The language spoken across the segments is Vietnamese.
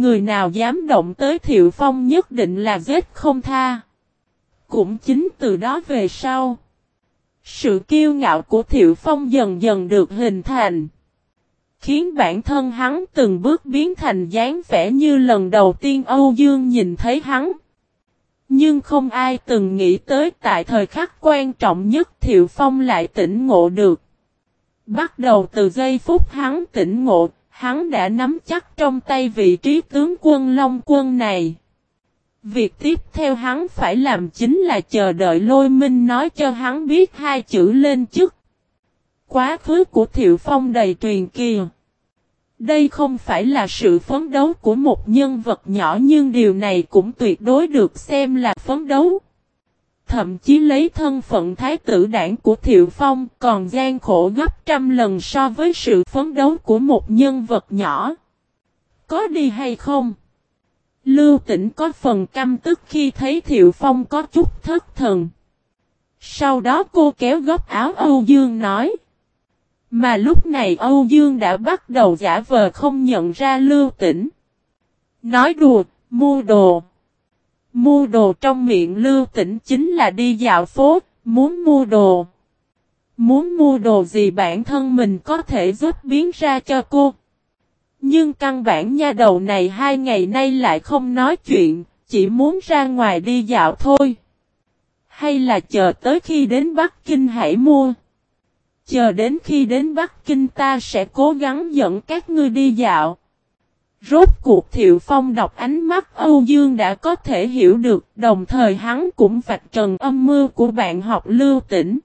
Người nào dám động tới Thiệu Phong nhất định là giết không tha. Cũng chính từ đó về sau. Sự kiêu ngạo của Thiệu Phong dần dần được hình thành. Khiến bản thân hắn từng bước biến thành dáng vẻ như lần đầu tiên Âu Dương nhìn thấy hắn. Nhưng không ai từng nghĩ tới tại thời khắc quan trọng nhất Thiệu Phong lại tỉnh ngộ được. Bắt đầu từ giây phút hắn tỉnh ngộ, hắn đã nắm chắc trong tay vị trí tướng quân Long quân này. Việc tiếp theo hắn phải làm chính là chờ đợi lôi minh nói cho hắn biết hai chữ lên chức. Quá khứ của Thiệu Phong đầy truyền kỳ. Đây không phải là sự phấn đấu của một nhân vật nhỏ nhưng điều này cũng tuyệt đối được xem là phấn đấu. Thậm chí lấy thân phận thái tử đảng của Thiệu Phong còn gian khổ gấp trăm lần so với sự phấn đấu của một nhân vật nhỏ. Có đi hay không? Lưu tỉnh có phần căm tức khi thấy Thiệu Phong có chút thất thần. Sau đó cô kéo góc áo Âu Dương nói. Mà lúc này Âu Dương đã bắt đầu giả vờ không nhận ra lưu tỉnh. Nói đùa, mua đồ. Mua đồ trong miệng lưu tỉnh chính là đi dạo phố, muốn mua đồ. Muốn mua đồ gì bản thân mình có thể giúp biến ra cho cô. Nhưng căn bản nha đầu này hai ngày nay lại không nói chuyện, chỉ muốn ra ngoài đi dạo thôi. Hay là chờ tới khi đến Bắc Kinh hãy mua. Chờ đến khi đến Bắc Kinh ta sẽ cố gắng dẫn các ngươi đi dạo. Rốt cuộc Thiệu Phong đọc ánh mắt Âu Dương đã có thể hiểu được, đồng thời hắn cũng vạch trần âm mưu của bạn học lưu Tĩnh.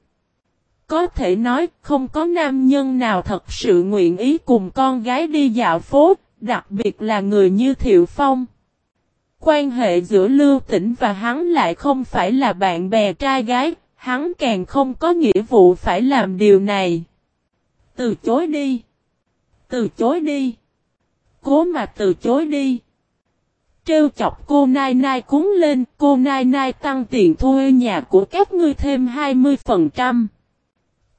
Có thể nói không có nam nhân nào thật sự nguyện ý cùng con gái đi dạo phố, đặc biệt là người như Thiệu Phong. Quan hệ giữa Lưu Tĩnh và hắn lại không phải là bạn bè trai gái, hắn càng không có nghĩa vụ phải làm điều này. Từ chối đi. Từ chối đi. Cố mà từ chối đi. Trêu chọc cô Nai Nai cúng lên, cô Nai Nai tăng tiền thuê nhà của các ngươi thêm 20%.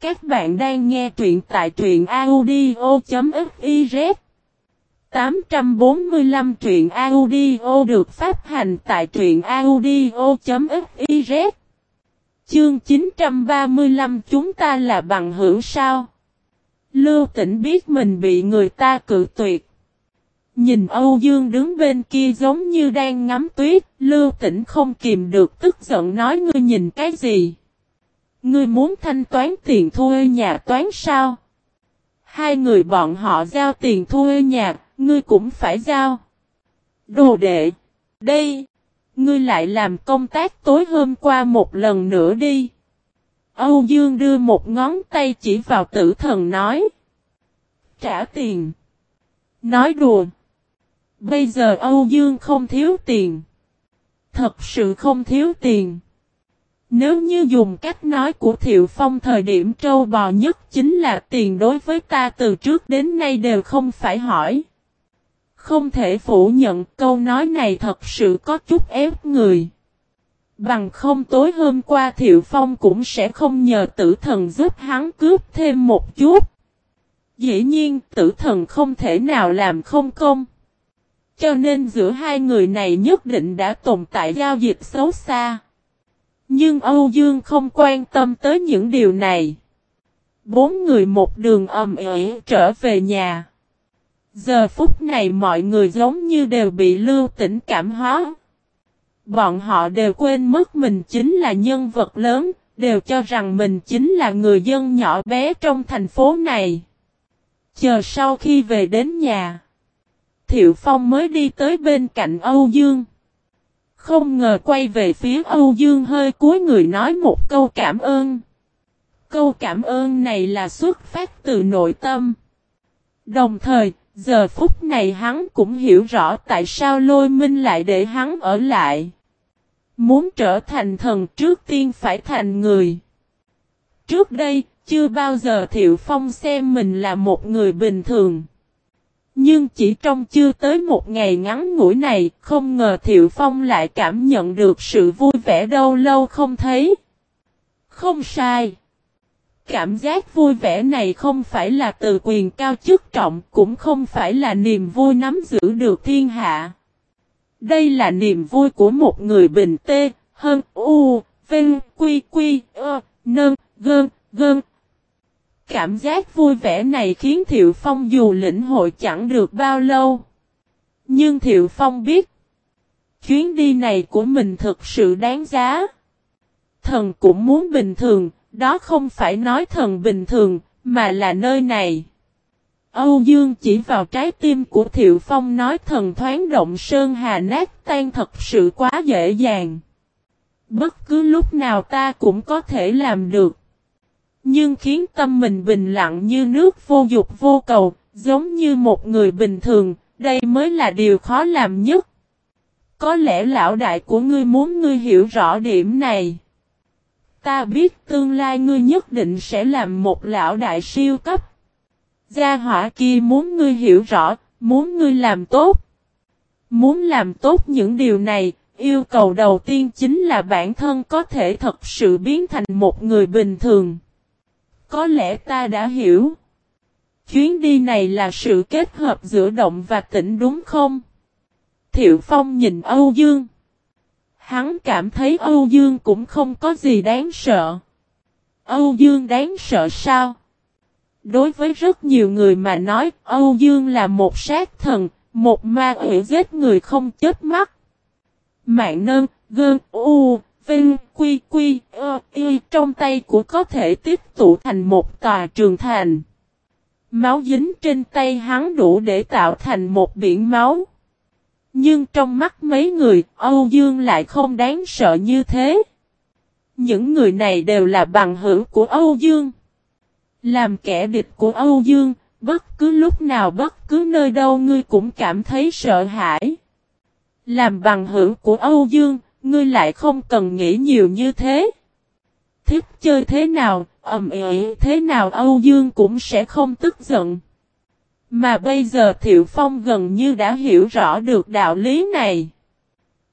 Các bạn đang nghe truyện tại truyện audio.fiz 845 truyện audio được phát hành tại truyện audio.fiz Chương 935 chúng ta là bằng hữu sao? Lưu tỉnh biết mình bị người ta cự tuyệt. Nhìn Âu Dương đứng bên kia giống như đang ngắm tuyết, Lưu Tĩnh không kìm được tức giận nói ngươi nhìn cái gì? Ngươi muốn thanh toán tiền thuê nhà toán sao? Hai người bọn họ giao tiền thuê nhà, ngươi cũng phải giao. Đồ đệ, đây, ngươi lại làm công tác tối hôm qua một lần nữa đi. Âu Dương đưa một ngón tay chỉ vào tử thần nói. Trả tiền. Nói đùa. Bây giờ Âu Dương không thiếu tiền. Thật sự không thiếu tiền. Nếu như dùng cách nói của Thiệu Phong thời điểm trâu bò nhất chính là tiền đối với ta từ trước đến nay đều không phải hỏi. Không thể phủ nhận câu nói này thật sự có chút ép người. Bằng không tối hôm qua Thiệu Phong cũng sẽ không nhờ tử thần giúp hắn cướp thêm một chút. Dĩ nhiên tử thần không thể nào làm không công. Cho nên giữa hai người này nhất định đã tồn tại giao dịch xấu xa. Nhưng Âu Dương không quan tâm tới những điều này. Bốn người một đường ầm ĩ trở về nhà. Giờ phút này mọi người giống như đều bị lưu tỉnh cảm hóa. Bọn họ đều quên mất mình chính là nhân vật lớn, đều cho rằng mình chính là người dân nhỏ bé trong thành phố này. Chờ sau khi về đến nhà, Thiệu Phong mới đi tới bên cạnh Âu Dương. Không ngờ quay về phía Âu Dương hơi cúi người nói một câu cảm ơn. Câu cảm ơn này là xuất phát từ nội tâm. Đồng thời, giờ phút này hắn cũng hiểu rõ tại sao lôi minh lại để hắn ở lại. Muốn trở thành thần trước tiên phải thành người. Trước đây, chưa bao giờ Thiệu Phong xem mình là một người bình thường. Nhưng chỉ trong chưa tới một ngày ngắn ngủi này, không ngờ Thiệu Phong lại cảm nhận được sự vui vẻ đâu lâu không thấy. Không sai. Cảm giác vui vẻ này không phải là từ quyền cao chức trọng, cũng không phải là niềm vui nắm giữ được thiên hạ. Đây là niềm vui của một người bình tê, hơn u, vinh, quy quy, ơ, nơn, gơn, gơn. Cảm giác vui vẻ này khiến Thiệu Phong dù lĩnh hội chẳng được bao lâu. Nhưng Thiệu Phong biết, chuyến đi này của mình thực sự đáng giá. Thần cũng muốn bình thường, đó không phải nói thần bình thường, mà là nơi này. Âu Dương chỉ vào trái tim của Thiệu Phong nói thần thoáng động sơn hà nát tan thật sự quá dễ dàng. Bất cứ lúc nào ta cũng có thể làm được. Nhưng khiến tâm mình bình lặng như nước vô dục vô cầu, giống như một người bình thường, đây mới là điều khó làm nhất. Có lẽ lão đại của ngươi muốn ngươi hiểu rõ điểm này. Ta biết tương lai ngươi nhất định sẽ làm một lão đại siêu cấp. Gia hỏa kia muốn ngươi hiểu rõ, muốn ngươi làm tốt. Muốn làm tốt những điều này, yêu cầu đầu tiên chính là bản thân có thể thật sự biến thành một người bình thường. Có lẽ ta đã hiểu. Chuyến đi này là sự kết hợp giữa động và tĩnh đúng không? Thiệu Phong nhìn Âu Dương. Hắn cảm thấy Âu Dương cũng không có gì đáng sợ. Âu Dương đáng sợ sao? Đối với rất nhiều người mà nói Âu Dương là một sát thần, một ma ủy giết người không chết mắt. Mạng nơn, gơn, u, vinh, quy, quy, ơ, y trong tay của có thể tiếp tụ thành một tòa trường thành. Máu dính trên tay hắn đủ để tạo thành một biển máu. Nhưng trong mắt mấy người, Âu Dương lại không đáng sợ như thế. Những người này đều là bằng hữu của Âu Dương. Làm kẻ địch của Âu Dương, bất cứ lúc nào bất cứ nơi đâu ngươi cũng cảm thấy sợ hãi. Làm bằng hữu của Âu Dương, ngươi lại không cần nghĩ nhiều như thế. Thích chơi thế nào, ầm ĩ thế nào Âu Dương cũng sẽ không tức giận. Mà bây giờ Thiệu Phong gần như đã hiểu rõ được đạo lý này.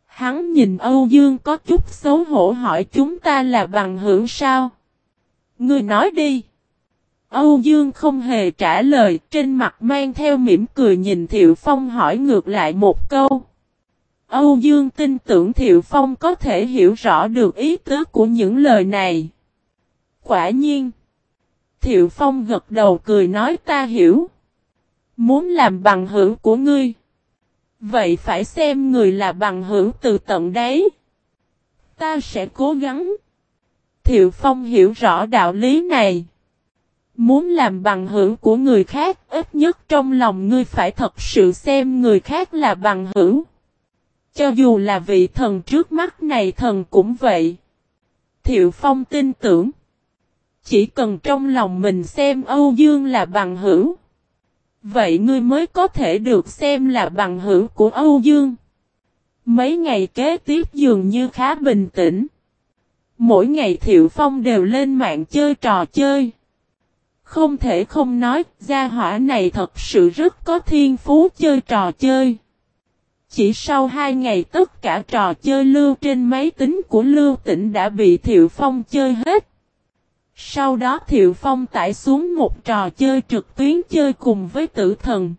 Hắn nhìn Âu Dương có chút xấu hổ hỏi chúng ta là bằng hữu sao? Ngươi nói đi. Âu Dương không hề trả lời, trên mặt mang theo mỉm cười nhìn Thiệu Phong hỏi ngược lại một câu. Âu Dương tin tưởng Thiệu Phong có thể hiểu rõ được ý tứ của những lời này. Quả nhiên. Thiệu Phong gật đầu cười nói ta hiểu. Muốn làm bằng hữu của ngươi. Vậy phải xem người là bằng hữu từ tận đấy. Ta sẽ cố gắng. Thiệu Phong hiểu rõ đạo lý này. Muốn làm bằng hữu của người khác, ít nhất trong lòng ngươi phải thật sự xem người khác là bằng hữu. Cho dù là vị thần trước mắt này thần cũng vậy. Thiệu Phong tin tưởng. Chỉ cần trong lòng mình xem Âu Dương là bằng hữu. Vậy ngươi mới có thể được xem là bằng hữu của Âu Dương. Mấy ngày kế tiếp dường như khá bình tĩnh. Mỗi ngày Thiệu Phong đều lên mạng chơi trò chơi. Không thể không nói, gia hỏa này thật sự rất có thiên phú chơi trò chơi. Chỉ sau hai ngày tất cả trò chơi lưu trên máy tính của Lưu Tĩnh đã bị Thiệu Phong chơi hết. Sau đó Thiệu Phong tải xuống một trò chơi trực tuyến chơi cùng với tử thần.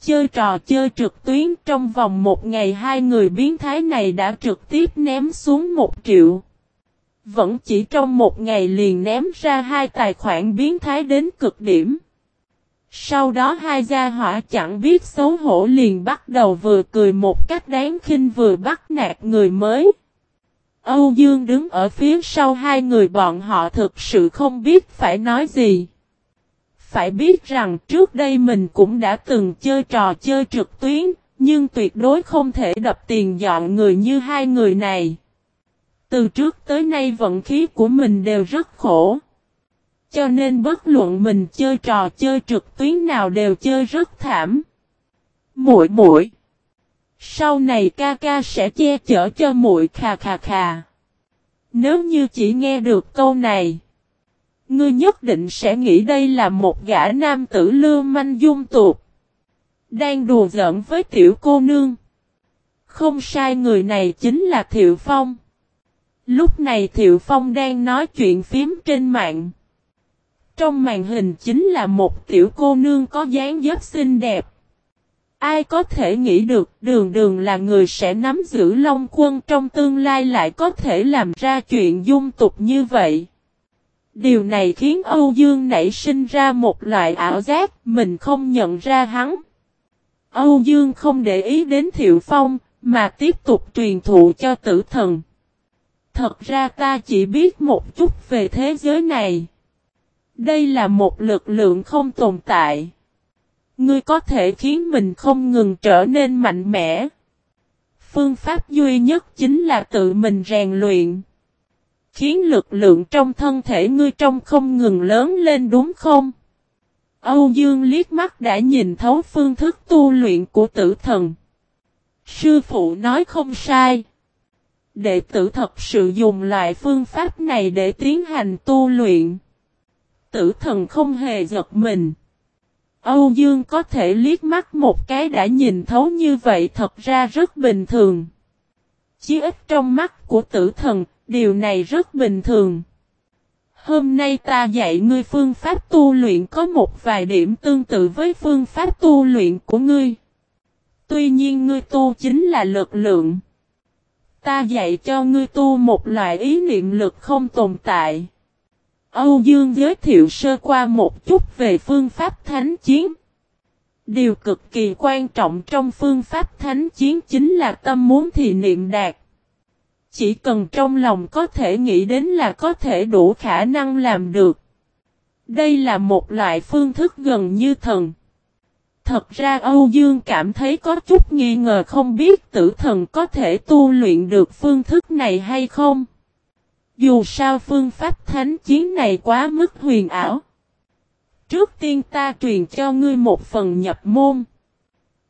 Chơi trò chơi trực tuyến trong vòng một ngày hai người biến thái này đã trực tiếp ném xuống một triệu. Vẫn chỉ trong một ngày liền ném ra hai tài khoản biến thái đến cực điểm. Sau đó hai gia hỏa chẳng biết xấu hổ liền bắt đầu vừa cười một cách đáng khinh vừa bắt nạt người mới. Âu Dương đứng ở phía sau hai người bọn họ thực sự không biết phải nói gì. Phải biết rằng trước đây mình cũng đã từng chơi trò chơi trực tuyến, nhưng tuyệt đối không thể đập tiền dọn người như hai người này. Từ trước tới nay vận khí của mình đều rất khổ. Cho nên bất luận mình chơi trò chơi trực tuyến nào đều chơi rất thảm. Muội muội sau này ca ca sẽ che chở cho muội khà khà khà. Nếu như chỉ nghe được câu này, ngươi nhất định sẽ nghĩ đây là một gã nam tử lưu manh dung tuột. Đang đùa giỡn với tiểu cô nương. Không sai người này chính là Thiệu Phong. Lúc này Thiệu Phong đang nói chuyện phím trên mạng trong màn hình chính là một tiểu cô nương có dáng dấp xinh đẹp. Ai có thể nghĩ được, đường đường là người sẽ nắm giữ Long quân trong tương lai lại có thể làm ra chuyện dung tục như vậy. Điều này khiến Âu Dương nảy sinh ra một loại ảo giác, mình không nhận ra hắn. Âu Dương không để ý đến Thiệu Phong, mà tiếp tục truyền thụ cho tử thần. Thật ra ta chỉ biết một chút về thế giới này. Đây là một lực lượng không tồn tại. Ngươi có thể khiến mình không ngừng trở nên mạnh mẽ. Phương pháp duy nhất chính là tự mình rèn luyện. Khiến lực lượng trong thân thể ngươi trong không ngừng lớn lên đúng không? Âu Dương liếc mắt đã nhìn thấu phương thức tu luyện của tử thần. Sư phụ nói không sai. Đệ tử thật sự dùng loại phương pháp này để tiến hành tu luyện. Tử thần không hề giật mình. Âu Dương có thể liếc mắt một cái đã nhìn thấu như vậy thật ra rất bình thường. Chí ít trong mắt của tử thần, điều này rất bình thường. Hôm nay ta dạy ngươi phương pháp tu luyện có một vài điểm tương tự với phương pháp tu luyện của ngươi. Tuy nhiên ngươi tu chính là lực lượng. Ta dạy cho ngươi tu một loại ý niệm lực không tồn tại. Âu Dương giới thiệu sơ qua một chút về phương pháp thánh chiến. Điều cực kỳ quan trọng trong phương pháp thánh chiến chính là tâm muốn thì niệm đạt. Chỉ cần trong lòng có thể nghĩ đến là có thể đủ khả năng làm được. Đây là một loại phương thức gần như thần. Thật ra Âu Dương cảm thấy có chút nghi ngờ không biết tử thần có thể tu luyện được phương thức này hay không. Dù sao phương pháp thánh chiến này quá mức huyền ảo. Trước tiên ta truyền cho ngươi một phần nhập môn.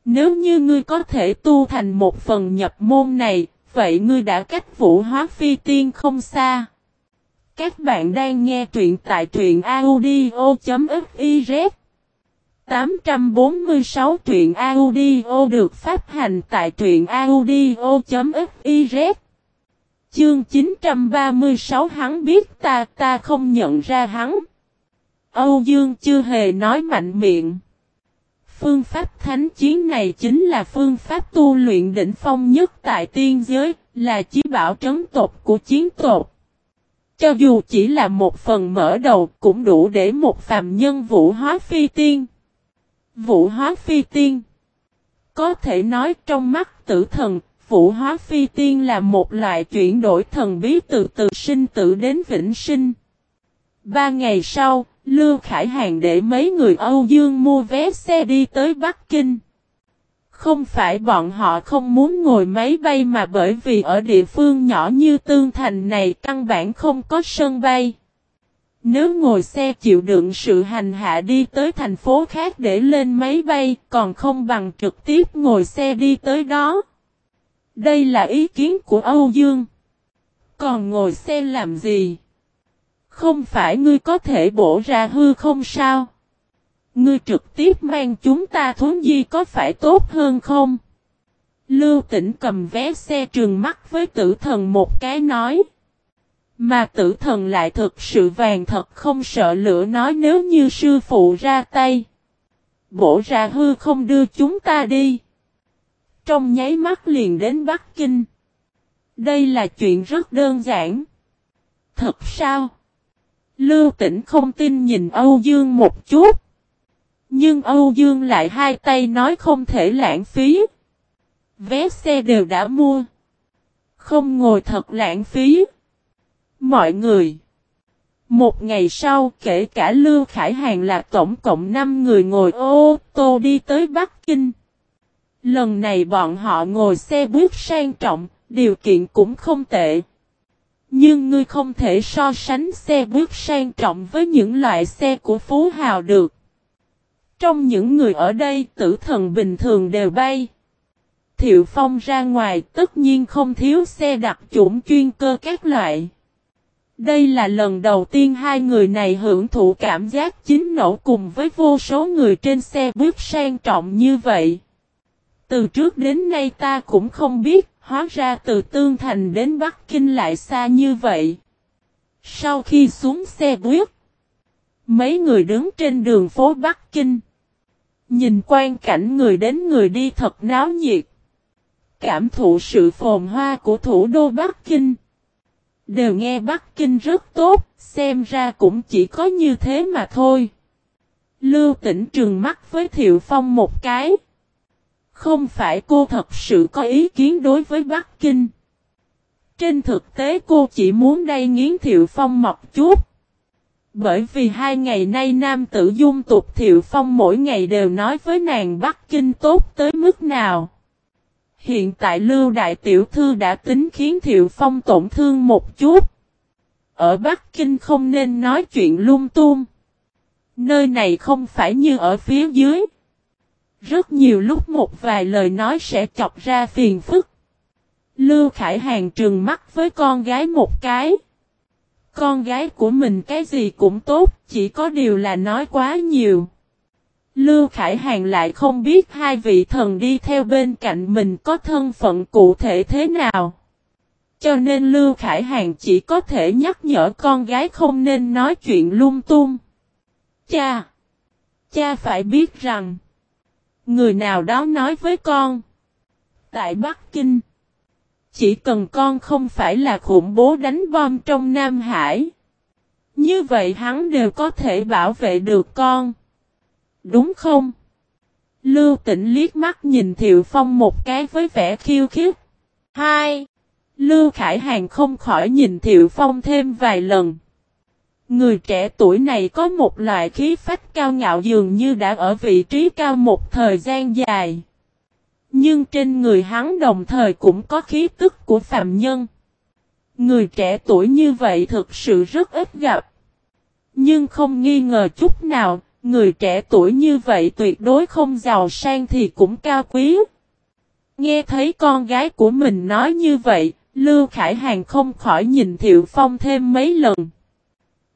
Nếu như ngươi có thể tu thành một phần nhập môn này, vậy ngươi đã cách vũ hóa phi tiên không xa. Các bạn đang nghe truyện tại truyện audio.fiz 846 truyện audio được phát hành tại truyện audio.fiz Chương 936 hắn biết ta ta không nhận ra hắn. Âu Dương chưa hề nói mạnh miệng. Phương pháp thánh chiến này chính là phương pháp tu luyện đỉnh phong nhất tại tiên giới, là chí bảo trấn tộc của chiến tộc. Cho dù chỉ là một phần mở đầu cũng đủ để một phàm nhân vũ hóa phi tiên. Vũ hóa phi tiên Có thể nói trong mắt tử thần, vũ hóa phi tiên là một loại chuyển đổi thần bí từ từ sinh tử đến vĩnh sinh. Ba ngày sau, Lưu Khải Hàng để mấy người Âu Dương mua vé xe đi tới Bắc Kinh. Không phải bọn họ không muốn ngồi máy bay mà bởi vì ở địa phương nhỏ như Tương Thành này căn bản không có sân bay. Nếu ngồi xe chịu đựng sự hành hạ đi tới thành phố khác để lên máy bay còn không bằng trực tiếp ngồi xe đi tới đó. Đây là ý kiến của Âu Dương. Còn ngồi xe làm gì? Không phải ngươi có thể bổ ra hư không sao? Ngươi trực tiếp mang chúng ta thốn di có phải tốt hơn không? Lưu tỉnh cầm vé xe trường mắt với tử thần một cái nói. Mà tử thần lại thực sự vàng thật không sợ lửa nói nếu như sư phụ ra tay. Bổ ra hư không đưa chúng ta đi. Trong nháy mắt liền đến Bắc Kinh. Đây là chuyện rất đơn giản. Thật sao? Lưu tỉnh không tin nhìn Âu Dương một chút. Nhưng Âu Dương lại hai tay nói không thể lãng phí. Vé xe đều đã mua. Không ngồi thật lãng phí. Mọi người. Một ngày sau, kể cả Lưu Khải Hàng là tổng cộng 5 người ngồi ô tô đi tới Bắc Kinh. Lần này bọn họ ngồi xe buýt sang trọng, điều kiện cũng không tệ. Nhưng ngươi không thể so sánh xe buýt sang trọng với những loại xe của Phú Hào được. Trong những người ở đây tử thần bình thường đều bay. Thiệu Phong ra ngoài tất nhiên không thiếu xe đặc chủng chuyên cơ các loại. Đây là lần đầu tiên hai người này hưởng thụ cảm giác chính nổ cùng với vô số người trên xe buýt sang trọng như vậy. Từ trước đến nay ta cũng không biết, hóa ra từ Tương Thành đến Bắc Kinh lại xa như vậy. Sau khi xuống xe buýt, Mấy người đứng trên đường phố Bắc Kinh. Nhìn quan cảnh người đến người đi thật náo nhiệt. Cảm thụ sự phồn hoa của thủ đô Bắc Kinh. Đều nghe Bắc Kinh rất tốt, xem ra cũng chỉ có như thế mà thôi. Lưu tỉnh trường mắt với Thiệu Phong một cái. Không phải cô thật sự có ý kiến đối với Bắc Kinh. Trên thực tế cô chỉ muốn đây nghiến Thiệu Phong mọc chút. Bởi vì hai ngày nay nam tử dung tục Thiệu Phong mỗi ngày đều nói với nàng Bắc Kinh tốt tới mức nào. Hiện tại Lưu Đại Tiểu Thư đã tính khiến Thiệu Phong tổn thương một chút. Ở Bắc Kinh không nên nói chuyện lung tung. Nơi này không phải như ở phía dưới. Rất nhiều lúc một vài lời nói sẽ chọc ra phiền phức. Lưu Khải Hàng trừng mắt với con gái một cái. Con gái của mình cái gì cũng tốt, chỉ có điều là nói quá nhiều. Lưu Khải Hàng lại không biết hai vị thần đi theo bên cạnh mình có thân phận cụ thể thế nào. Cho nên Lưu Khải Hàng chỉ có thể nhắc nhở con gái không nên nói chuyện lung tung. Cha! Cha phải biết rằng, người nào đó nói với con. Tại Bắc Kinh, chỉ cần con không phải là khủng bố đánh bom trong Nam Hải. Như vậy hắn đều có thể bảo vệ được con. Đúng không? Lưu tỉnh liếc mắt nhìn Thiệu Phong một cái với vẻ khiêu khích. Hai. Lưu Khải Hàng không khỏi nhìn Thiệu Phong thêm vài lần. Người trẻ tuổi này có một loại khí phách cao ngạo dường như đã ở vị trí cao một thời gian dài. Nhưng trên người hắn đồng thời cũng có khí tức của phạm nhân. Người trẻ tuổi như vậy thực sự rất ít gặp. Nhưng không nghi ngờ chút nào, người trẻ tuổi như vậy tuyệt đối không giàu sang thì cũng cao quý. Nghe thấy con gái của mình nói như vậy, Lưu Khải Hàng không khỏi nhìn Thiệu Phong thêm mấy lần.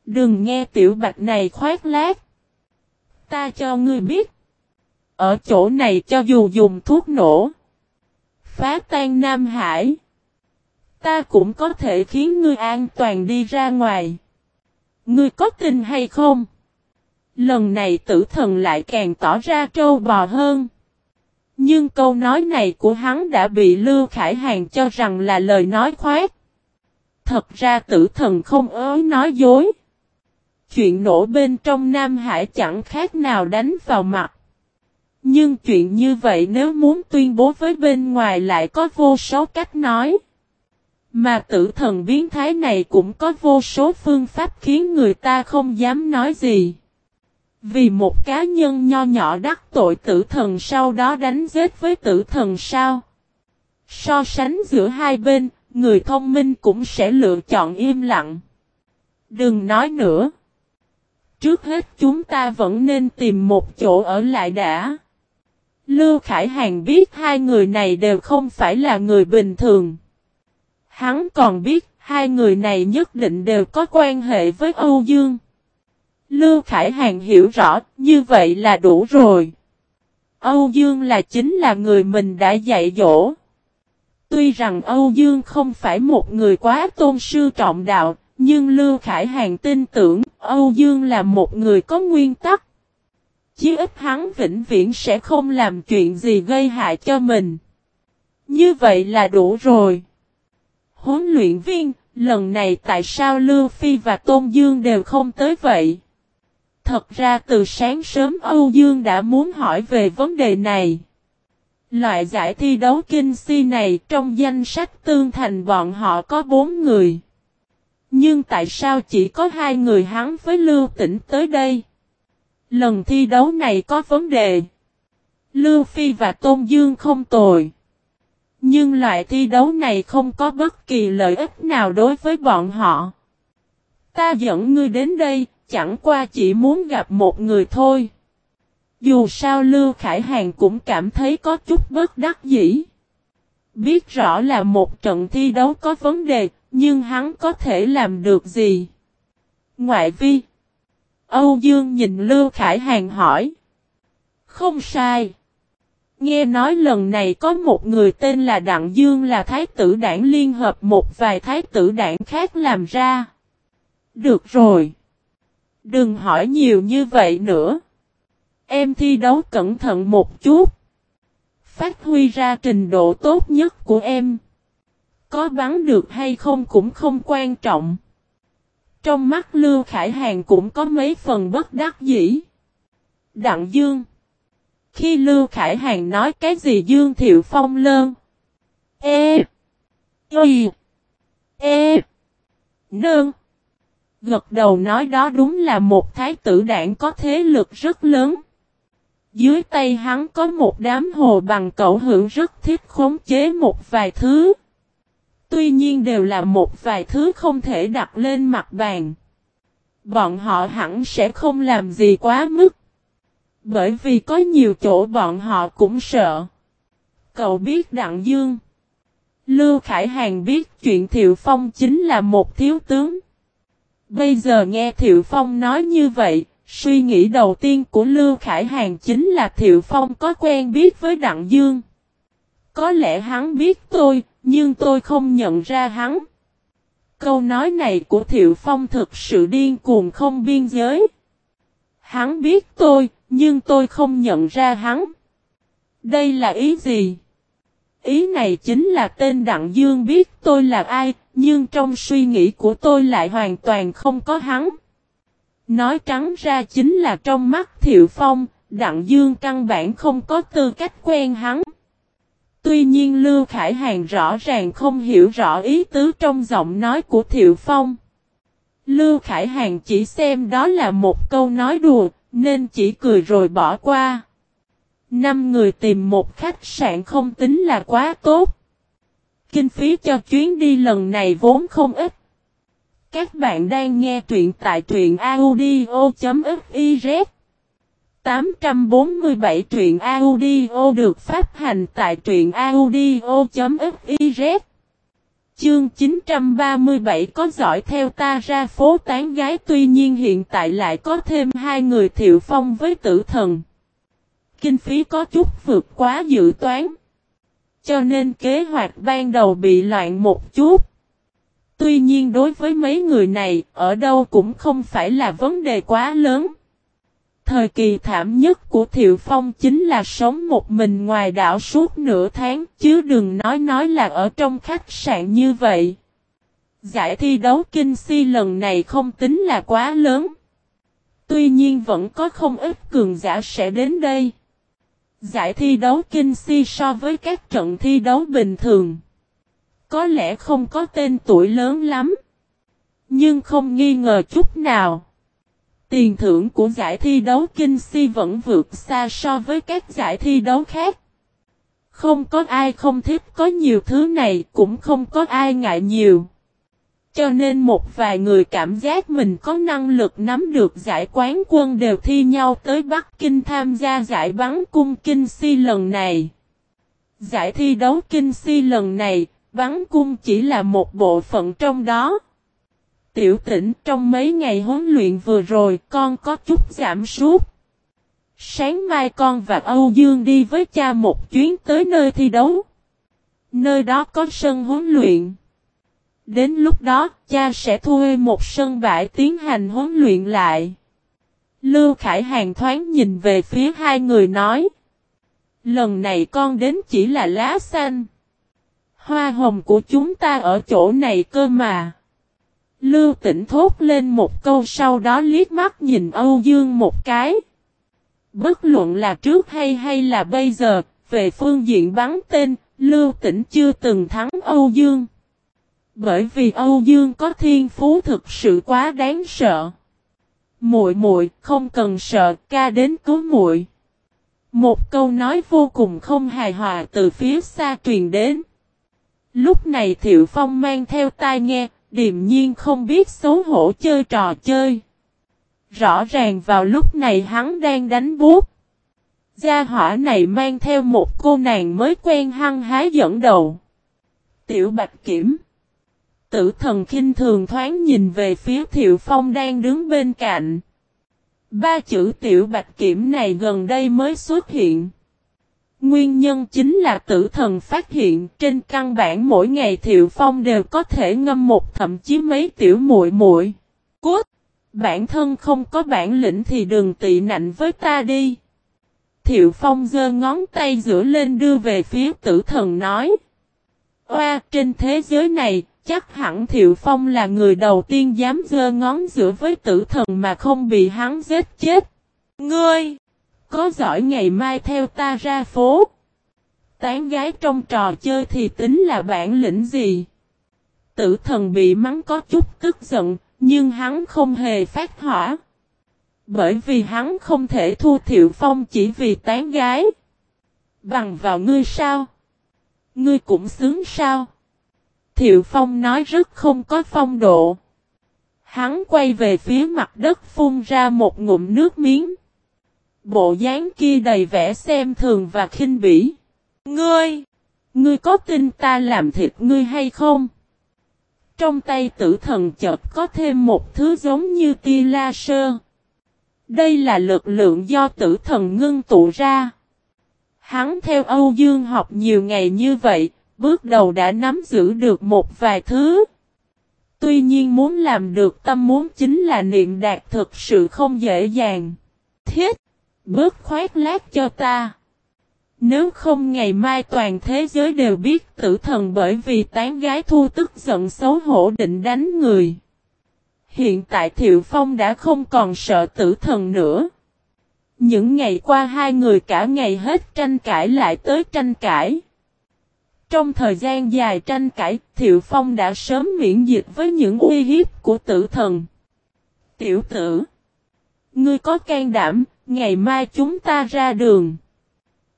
Đừng nghe tiểu bạch này khoát lát. Ta cho ngươi biết. Ở chỗ này cho dù dùng thuốc nổ. Phá tan Nam Hải. Ta cũng có thể khiến ngươi an toàn đi ra ngoài. Ngươi có tin hay không? Lần này tử thần lại càng tỏ ra trâu bò hơn. Nhưng câu nói này của hắn đã bị Lưu Khải Hàng cho rằng là lời nói khoét. Thật ra tử thần không ới nói dối. Chuyện nổ bên trong Nam Hải chẳng khác nào đánh vào mặt. Nhưng chuyện như vậy nếu muốn tuyên bố với bên ngoài lại có vô số cách nói. Mà tử thần biến thái này cũng có vô số phương pháp khiến người ta không dám nói gì. Vì một cá nhân nho nhỏ đắc tội tử thần sau đó đánh giết với tử thần sao? So sánh giữa hai bên, người thông minh cũng sẽ lựa chọn im lặng. Đừng nói nữa. Trước hết chúng ta vẫn nên tìm một chỗ ở lại đã. Lưu Khải Hàn biết hai người này đều không phải là người bình thường. Hắn còn biết hai người này nhất định đều có quan hệ với Âu Dương. Lưu Khải Hàn hiểu rõ, như vậy là đủ rồi. Âu Dương là chính là người mình đã dạy dỗ. Tuy rằng Âu Dương không phải một người quá tôn sư trọng đạo, nhưng Lưu Khải Hàn tin tưởng Âu Dương là một người có nguyên tắc. Chí ít hắn vĩnh viễn sẽ không làm chuyện gì gây hại cho mình. Như vậy là đủ rồi. Huấn luyện viên, lần này tại sao Lưu Phi và Tôn Dương đều không tới vậy? Thật ra từ sáng sớm Âu Dương đã muốn hỏi về vấn đề này. Loại giải thi đấu kinh si này trong danh sách tương thành bọn họ có bốn người. Nhưng tại sao chỉ có hai người hắn với Lưu Tĩnh tới đây? Lần thi đấu này có vấn đề. Lưu Phi và Tôn Dương không tồi. Nhưng loại thi đấu này không có bất kỳ lợi ích nào đối với bọn họ. Ta dẫn ngươi đến đây, chẳng qua chỉ muốn gặp một người thôi. Dù sao Lưu Khải Hàn cũng cảm thấy có chút bất đắc dĩ. Biết rõ là một trận thi đấu có vấn đề, nhưng hắn có thể làm được gì? Ngoại vi. Âu Dương nhìn Lưu Khải Hàng hỏi. Không sai. Nghe nói lần này có một người tên là Đặng Dương là Thái tử đảng liên hợp một vài Thái tử đảng khác làm ra. Được rồi. Đừng hỏi nhiều như vậy nữa. Em thi đấu cẩn thận một chút. Phát huy ra trình độ tốt nhất của em. Có bắn được hay không cũng không quan trọng. Trong mắt Lưu Khải Hàng cũng có mấy phần bất đắc dĩ. Đặng Dương. Khi Lưu Khải Hàng nói cái gì Dương Thiệu Phong lơn. E. Y. E. Nương. Gật đầu nói đó đúng là một thái tử đảng có thế lực rất lớn. Dưới tay hắn có một đám hồ bằng cậu hưởng rất thích khống chế một vài thứ. Tuy nhiên đều là một vài thứ không thể đặt lên mặt bàn. Bọn họ hẳn sẽ không làm gì quá mức. Bởi vì có nhiều chỗ bọn họ cũng sợ. Cậu biết Đặng Dương. Lưu Khải hàn biết chuyện Thiệu Phong chính là một thiếu tướng. Bây giờ nghe Thiệu Phong nói như vậy, suy nghĩ đầu tiên của Lưu Khải hàn chính là Thiệu Phong có quen biết với Đặng Dương. Có lẽ hắn biết tôi, nhưng tôi không nhận ra hắn. Câu nói này của Thiệu Phong thực sự điên cuồng không biên giới. Hắn biết tôi, nhưng tôi không nhận ra hắn. Đây là ý gì? Ý này chính là tên Đặng Dương biết tôi là ai, nhưng trong suy nghĩ của tôi lại hoàn toàn không có hắn. Nói trắng ra chính là trong mắt Thiệu Phong, Đặng Dương căn bản không có tư cách quen hắn. Tuy nhiên Lưu Khải Hàng rõ ràng không hiểu rõ ý tứ trong giọng nói của Thiệu Phong. Lưu Khải Hàng chỉ xem đó là một câu nói đùa, nên chỉ cười rồi bỏ qua. Năm người tìm một khách sạn không tính là quá tốt. Kinh phí cho chuyến đi lần này vốn không ít. Các bạn đang nghe truyện tại truyện audio.fif 847 truyện audio được phát hành tại truyện audio.fiz Chương 937 có giỏi theo ta ra phố tán gái tuy nhiên hiện tại lại có thêm hai người thiệu phong với tử thần. Kinh phí có chút vượt quá dự toán. Cho nên kế hoạch ban đầu bị loạn một chút. Tuy nhiên đối với mấy người này, ở đâu cũng không phải là vấn đề quá lớn. Thời kỳ thảm nhất của Thiệu Phong chính là sống một mình ngoài đảo suốt nửa tháng, chứ đừng nói nói là ở trong khách sạn như vậy. Giải thi đấu kinh si lần này không tính là quá lớn. Tuy nhiên vẫn có không ít cường giả sẽ đến đây. Giải thi đấu kinh si so với các trận thi đấu bình thường. Có lẽ không có tên tuổi lớn lắm. Nhưng không nghi ngờ chút nào. Tiền thưởng của giải thi đấu kinh si vẫn vượt xa so với các giải thi đấu khác. Không có ai không thích có nhiều thứ này cũng không có ai ngại nhiều. Cho nên một vài người cảm giác mình có năng lực nắm được giải quán quân đều thi nhau tới Bắc Kinh tham gia giải bắn cung kinh si lần này. Giải thi đấu kinh si lần này, bắn cung chỉ là một bộ phận trong đó. Tiểu tỉnh trong mấy ngày huấn luyện vừa rồi con có chút giảm sút. Sáng mai con và Âu Dương đi với cha một chuyến tới nơi thi đấu. Nơi đó có sân huấn luyện. Đến lúc đó, cha sẽ thuê một sân bãi tiến hành huấn luyện lại. Lưu Khải Hàng thoáng nhìn về phía hai người nói. Lần này con đến chỉ là lá xanh. Hoa hồng của chúng ta ở chỗ này cơ mà. Lưu tỉnh thốt lên một câu sau đó liếc mắt nhìn Âu Dương một cái. Bất luận là trước hay hay là bây giờ, về phương diện bắn tên, Lưu tỉnh chưa từng thắng Âu Dương. Bởi vì Âu Dương có thiên phú thực sự quá đáng sợ. Muội muội không cần sợ, ca đến cứu muội. Một câu nói vô cùng không hài hòa từ phía xa truyền đến. Lúc này Thiệu Phong mang theo tai nghe, điềm nhiên không biết xấu hổ chơi trò chơi. Rõ ràng vào lúc này hắn đang đánh bút. Gia hỏa này mang theo một cô nàng mới quen hăng hái dẫn đầu. Tiểu Bạch Kiểm Tử thần khinh thường thoáng nhìn về phía Thiệu Phong đang đứng bên cạnh. Ba chữ Tiểu Bạch Kiểm này gần đây mới xuất hiện. Nguyên nhân chính là tử thần phát hiện trên căn bản mỗi ngày Thiệu Phong đều có thể ngâm một thậm chí mấy tiểu muội muội. cốt Bản thân không có bản lĩnh thì đừng tị nạnh với ta đi. Thiệu Phong giơ ngón tay giữa lên đưa về phía tử thần nói. Oa, trên thế giới này, chắc hẳn Thiệu Phong là người đầu tiên dám giơ ngón giữa với tử thần mà không bị hắn giết chết. Ngươi, có giỏi ngày mai theo ta ra phố. Tán gái trong trò chơi thì tính là bản lĩnh gì? Tử thần bị mắng có chút tức giận, nhưng hắn không hề phát hỏa. Bởi vì hắn không thể thua Thiệu Phong chỉ vì tán gái. Bằng vào ngươi sao? Ngươi cũng sướng sao? Thiệu Phong nói rất không có phong độ. Hắn quay về phía mặt đất phun ra một ngụm nước miếng. Bộ dáng kia đầy vẻ xem thường và khinh bỉ. Ngươi! Ngươi có tin ta làm thịt ngươi hay không? Trong tay tử thần chợt có thêm một thứ giống như tia laser. Đây là lực lượng do tử thần ngưng tụ ra. Hắn theo Âu Dương học nhiều ngày như vậy, bước đầu đã nắm giữ được một vài thứ. Tuy nhiên muốn làm được tâm muốn chính là niệm đạt thực sự không dễ dàng. Thiết! Bớt khoát lát cho ta. Nếu không ngày mai toàn thế giới đều biết tử thần bởi vì tán gái thu tức giận xấu hổ định đánh người. Hiện tại Thiệu Phong đã không còn sợ tử thần nữa. Những ngày qua hai người cả ngày hết tranh cãi lại tới tranh cãi. Trong thời gian dài tranh cãi, Thiệu Phong đã sớm miễn dịch với những uy hiếp của tử thần. Tiểu tử, ngươi có can đảm, ngày mai chúng ta ra đường.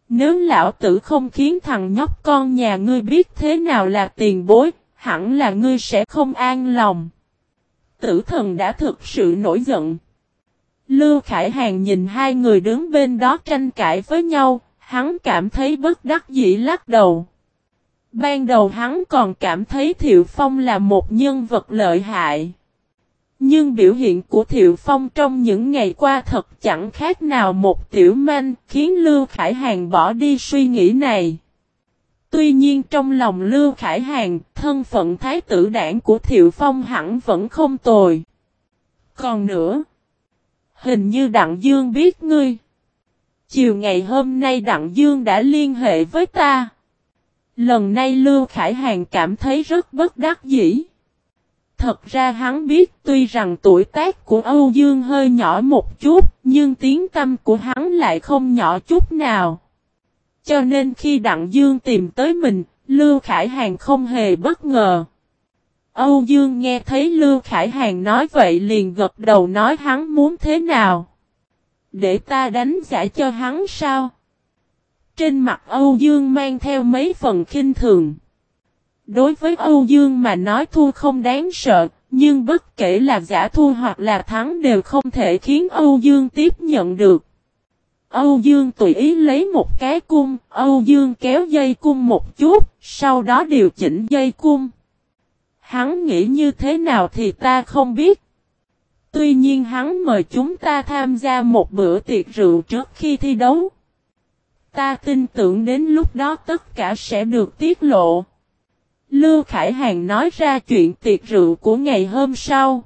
Nếu lão tử không khiến thằng nhóc con nhà ngươi biết thế nào là tiền bối, hẳn là ngươi sẽ không an lòng. Tử thần đã thực sự nổi giận. Lưu Khải Hàn nhìn hai người đứng bên đó tranh cãi với nhau, hắn cảm thấy bất đắc dĩ lắc đầu. Ban đầu hắn còn cảm thấy Thiệu Phong là một nhân vật lợi hại. Nhưng biểu hiện của Thiệu Phong trong những ngày qua thật chẳng khác nào một tiểu manh khiến Lưu Khải Hàng bỏ đi suy nghĩ này. Tuy nhiên trong lòng Lưu Khải Hàng, thân phận thái tử đảng của Thiệu Phong hẳn vẫn không tồi. Còn nữa, hình như Đặng Dương biết ngươi. Chiều ngày hôm nay Đặng Dương đã liên hệ với ta. Lần này Lưu Khải Hàng cảm thấy rất bất đắc dĩ. Thật ra hắn biết tuy rằng tuổi tác của Âu Dương hơi nhỏ một chút, nhưng tiếng tâm của hắn lại không nhỏ chút nào. Cho nên khi Đặng Dương tìm tới mình, Lưu Khải Hàng không hề bất ngờ. Âu Dương nghe thấy Lưu Khải Hàng nói vậy liền gật đầu nói hắn muốn thế nào. Để ta đánh giải cho hắn sao? Trên mặt Âu Dương mang theo mấy phần khinh thường. Đối với Âu Dương mà nói thua không đáng sợ, nhưng bất kể là giả thua hoặc là thắng đều không thể khiến Âu Dương tiếp nhận được. Âu Dương tùy ý lấy một cái cung, Âu Dương kéo dây cung một chút, sau đó điều chỉnh dây cung. Hắn nghĩ như thế nào thì ta không biết. Tuy nhiên hắn mời chúng ta tham gia một bữa tiệc rượu trước khi thi đấu. Ta tin tưởng đến lúc đó tất cả sẽ được tiết lộ. Lưu Khải Hàng nói ra chuyện tiệc rượu của ngày hôm sau.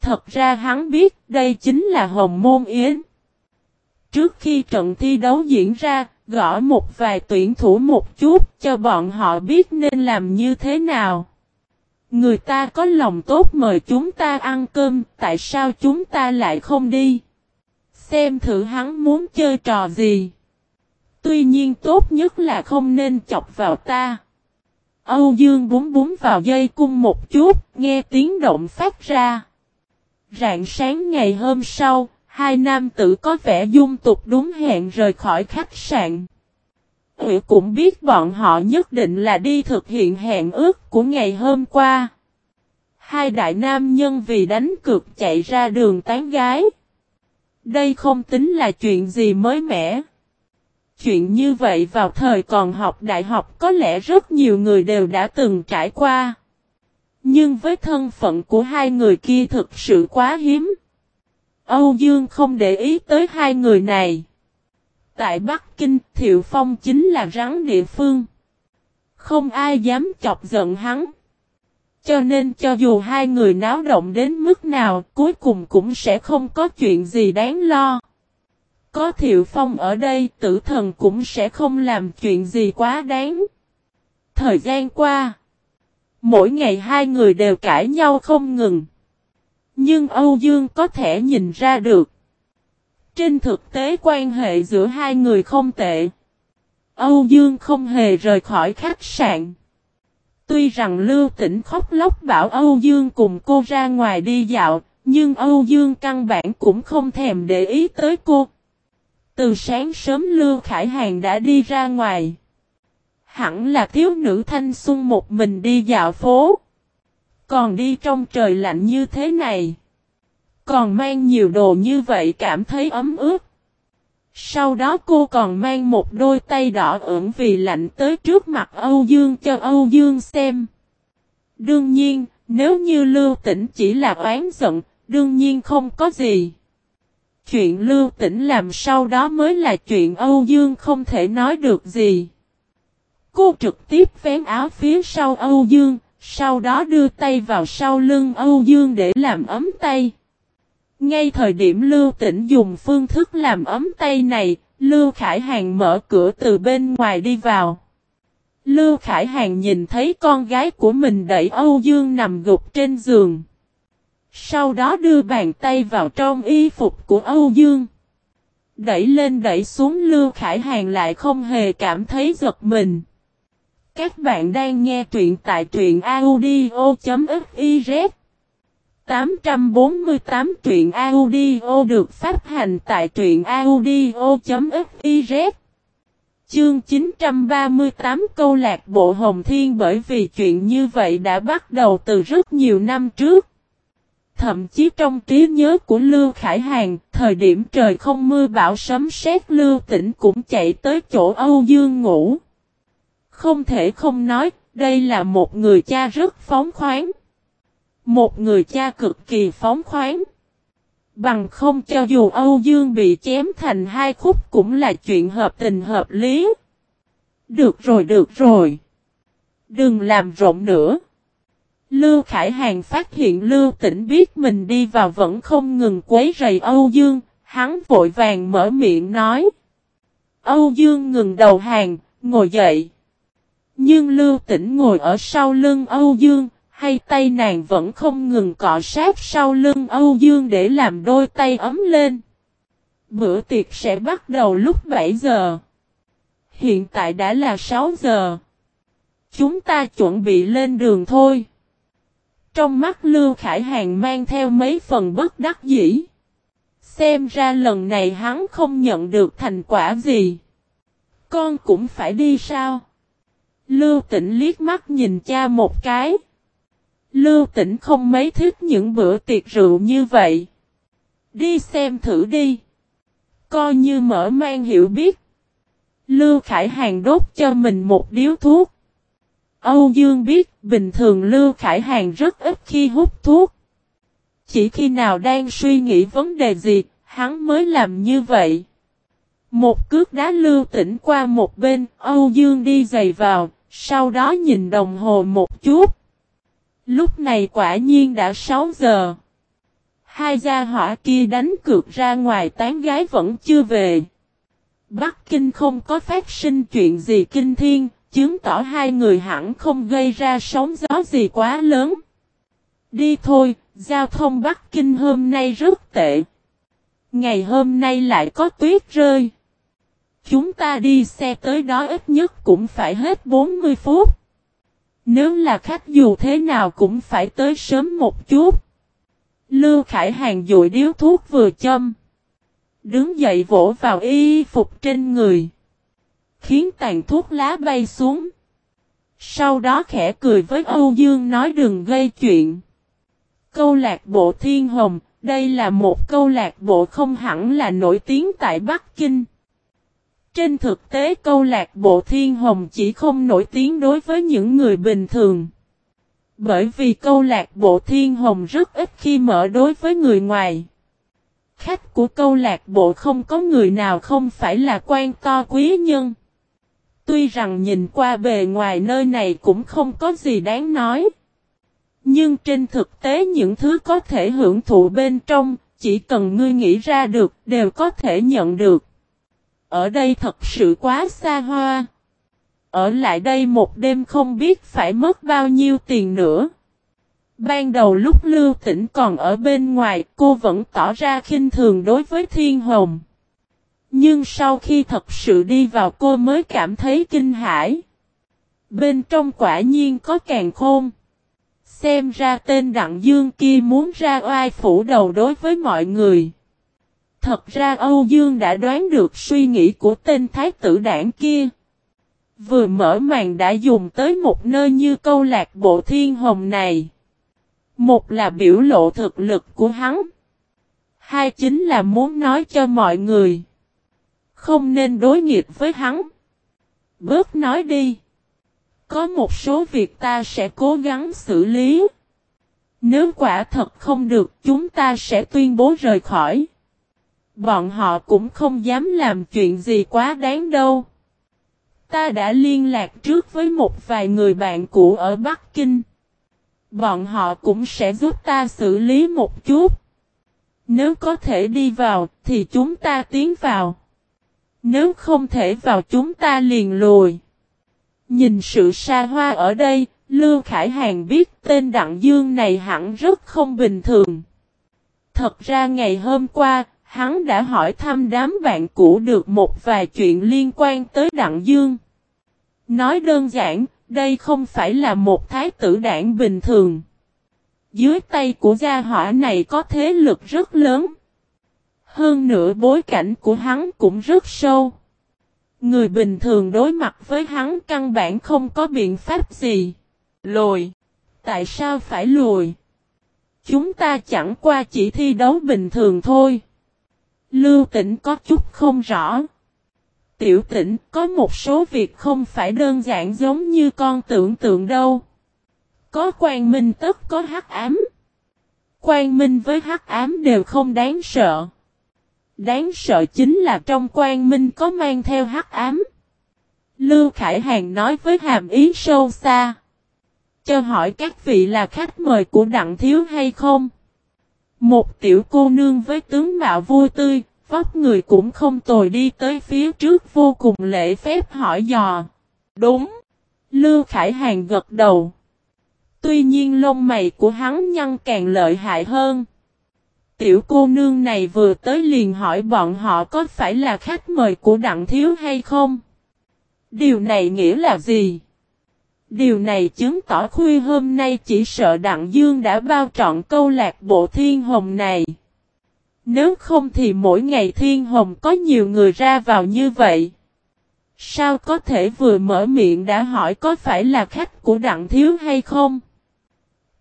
Thật ra hắn biết đây chính là Hồng Môn Yến. Trước khi trận thi đấu diễn ra, gõ một vài tuyển thủ một chút cho bọn họ biết nên làm như thế nào. Người ta có lòng tốt mời chúng ta ăn cơm, tại sao chúng ta lại không đi? Xem thử hắn muốn chơi trò gì. Tuy nhiên tốt nhất là không nên chọc vào ta. Âu Dương búng búng vào dây cung một chút, nghe tiếng động phát ra. Rạng sáng ngày hôm sau, hai nam tử có vẻ dung tục đúng hẹn rời khỏi khách sạn. Hữu cũng biết bọn họ nhất định là đi thực hiện hẹn ước của ngày hôm qua. Hai đại nam nhân vì đánh cược chạy ra đường tán gái. Đây không tính là chuyện gì mới mẻ. Chuyện như vậy vào thời còn học đại học có lẽ rất nhiều người đều đã từng trải qua. Nhưng với thân phận của hai người kia thực sự quá hiếm. Âu Dương không để ý tới hai người này. Tại Bắc Kinh, Thiệu Phong chính là rắn địa phương. Không ai dám chọc giận hắn. Cho nên cho dù hai người náo động đến mức nào, cuối cùng cũng sẽ không có chuyện gì đáng lo. Có Thiệu Phong ở đây, tử thần cũng sẽ không làm chuyện gì quá đáng. Thời gian qua, mỗi ngày hai người đều cãi nhau không ngừng. Nhưng Âu Dương có thể nhìn ra được. Trên thực tế quan hệ giữa hai người không tệ. Âu Dương không hề rời khỏi khách sạn. Tuy rằng Lưu Tĩnh khóc lóc bảo Âu Dương cùng cô ra ngoài đi dạo, nhưng Âu Dương căn bản cũng không thèm để ý tới cô. Từ sáng sớm Lưu Khải Hàng đã đi ra ngoài. Hẳn là thiếu nữ thanh xuân một mình đi dạo phố. Còn đi trong trời lạnh như thế này. Còn mang nhiều đồ như vậy cảm thấy ấm ướt. Sau đó cô còn mang một đôi tay đỏ ửng vì lạnh tới trước mặt Âu Dương cho Âu Dương xem. Đương nhiên, nếu như Lưu Tĩnh chỉ là oán giận, đương nhiên không có gì. Chuyện Lưu Tĩnh làm sau đó mới là chuyện Âu Dương không thể nói được gì. Cô trực tiếp vén áo phía sau Âu Dương, sau đó đưa tay vào sau lưng Âu Dương để làm ấm tay. Ngay thời điểm Lưu Tĩnh dùng phương thức làm ấm tay này, Lưu Khải Hàng mở cửa từ bên ngoài đi vào. Lưu Khải Hàng nhìn thấy con gái của mình đẩy Âu Dương nằm gục trên giường. Sau đó đưa bàn tay vào trong y phục của Âu Dương. Đẩy lên đẩy xuống Lưu Khải Hàng lại không hề cảm thấy giật mình. Các bạn đang nghe truyện tại truyện audio.fiz 848 truyện audio được phát hành tại truyện audio.fiz Chương 938 câu lạc bộ Hồng Thiên bởi vì chuyện như vậy đã bắt đầu từ rất nhiều năm trước. Thậm chí trong trí nhớ của Lưu Khải Hàn, thời điểm trời không mưa bão sấm sét Lưu Tĩnh cũng chạy tới chỗ Âu Dương ngủ. Không thể không nói, đây là một người cha rất phóng khoáng. Một người cha cực kỳ phóng khoáng. Bằng không cho dù Âu Dương bị chém thành hai khúc cũng là chuyện hợp tình hợp lý. Được rồi được rồi. Đừng làm rộng nữa. Lưu Khải Hàng phát hiện Lưu Tĩnh biết mình đi vào vẫn không ngừng quấy rầy Âu Dương, hắn vội vàng mở miệng nói. Âu Dương ngừng đầu hàng, ngồi dậy. Nhưng Lưu Tĩnh ngồi ở sau lưng Âu Dương, hay tay nàng vẫn không ngừng cọ sát sau lưng Âu Dương để làm đôi tay ấm lên. Bữa tiệc sẽ bắt đầu lúc 7 giờ. Hiện tại đã là 6 giờ. Chúng ta chuẩn bị lên đường thôi. Trong mắt Lưu Khải Hàng mang theo mấy phần bất đắc dĩ. Xem ra lần này hắn không nhận được thành quả gì. Con cũng phải đi sao? Lưu Tĩnh liếc mắt nhìn cha một cái. Lưu Tĩnh không mấy thích những bữa tiệc rượu như vậy. Đi xem thử đi. Coi như mở mang hiểu biết. Lưu Khải Hàng đốt cho mình một điếu thuốc. Âu Dương biết bình thường Lưu Khải Hàng rất ít khi hút thuốc. Chỉ khi nào đang suy nghĩ vấn đề gì, hắn mới làm như vậy. Một cước đá lưu tỉnh qua một bên, Âu Dương đi giày vào, sau đó nhìn đồng hồ một chút. Lúc này quả nhiên đã 6 giờ. Hai gia hỏa kia đánh cược ra ngoài tán gái vẫn chưa về. Bắc Kinh không có phát sinh chuyện gì kinh thiên, chứng tỏ hai người hẳn không gây ra sóng gió gì quá lớn. Đi thôi, giao thông Bắc Kinh hôm nay rất tệ. Ngày hôm nay lại có tuyết rơi. Chúng ta đi xe tới đó ít nhất cũng phải hết 40 phút. Nếu là khách dù thế nào cũng phải tới sớm một chút. Lưu Khải Hàng dụi điếu thuốc vừa châm. Đứng dậy vỗ vào y phục trên người. Khiến tàn thuốc lá bay xuống. Sau đó khẽ cười với Âu Dương nói đừng gây chuyện. Câu lạc bộ Thiên Hồng, đây là một câu lạc bộ không hẳn là nổi tiếng tại Bắc Kinh. Trên thực tế câu lạc bộ Thiên Hồng chỉ không nổi tiếng đối với những người bình thường. Bởi vì câu lạc bộ Thiên Hồng rất ít khi mở đối với người ngoài. Khách của câu lạc bộ không có người nào không phải là quan to quý nhân. Tuy rằng nhìn qua bề ngoài nơi này cũng không có gì đáng nói. Nhưng trên thực tế những thứ có thể hưởng thụ bên trong, chỉ cần ngươi nghĩ ra được, đều có thể nhận được. Ở đây thật sự quá xa hoa. Ở lại đây một đêm không biết phải mất bao nhiêu tiền nữa. Ban đầu lúc Lưu Tĩnh còn ở bên ngoài, cô vẫn tỏ ra khinh thường đối với Thiên Hồng. Nhưng sau khi thật sự đi vào cô mới cảm thấy kinh hãi. Bên trong quả nhiên có càng khôn. Xem ra tên Đặng Dương kia muốn ra oai phủ đầu đối với mọi người. Thật ra Âu Dương đã đoán được suy nghĩ của tên thái tử đảng kia. Vừa mở màn đã dùng tới một nơi như câu lạc bộ thiên hồng này. Một là biểu lộ thực lực của hắn. Hai chính là muốn nói cho mọi người. Không nên đối nghịch với hắn. Bớt nói đi. Có một số việc ta sẽ cố gắng xử lý. Nếu quả thật không được, chúng ta sẽ tuyên bố rời khỏi. Bọn họ cũng không dám làm chuyện gì quá đáng đâu. Ta đã liên lạc trước với một vài người bạn cũ ở Bắc Kinh. Bọn họ cũng sẽ giúp ta xử lý một chút. Nếu có thể đi vào, thì chúng ta tiến vào. Nếu không thể vào chúng ta liền lùi. Nhìn sự xa hoa ở đây, Lưu Khải hàn biết tên Đặng Dương này hẳn rất không bình thường. Thật ra ngày hôm qua, hắn đã hỏi thăm đám bạn cũ được một vài chuyện liên quan tới Đặng Dương. Nói đơn giản, đây không phải là một thái tử đảng bình thường. Dưới tay của gia hỏa này có thế lực rất lớn. Hơn nữa bối cảnh của hắn cũng rất sâu. Người bình thường đối mặt với hắn căn bản không có biện pháp gì. Lùi. Tại sao phải lùi? Chúng ta chẳng qua chỉ thi đấu bình thường thôi. Lưu tỉnh có chút không rõ. Tiểu tỉnh có một số việc không phải đơn giản giống như con tưởng tượng đâu. Có quan minh tất có hắc ám. Quan minh với hắc ám đều không đáng sợ. Đáng sợ chính là trong quan minh có mang theo hắc ám. Lưu Khải Hàn nói với hàm ý sâu xa. Cho hỏi các vị là khách mời của Đặng Thiếu hay không? Một tiểu cô nương với tướng mạo vui tươi, vóc người cũng không tồi đi tới phía trước vô cùng lễ phép hỏi dò. Đúng. Lưu Khải Hàn gật đầu. Tuy nhiên lông mày của hắn nhăn càng lợi hại hơn. Tiểu cô nương này vừa tới liền hỏi bọn họ có phải là khách mời của Đặng Thiếu hay không? Điều này nghĩa là gì? Điều này chứng tỏ khuya hôm nay chỉ sợ Đặng Dương đã bao trọn câu lạc bộ thiên hồng này. Nếu không thì mỗi ngày thiên hồng có nhiều người ra vào như vậy. Sao có thể vừa mở miệng đã hỏi có phải là khách của Đặng Thiếu hay không?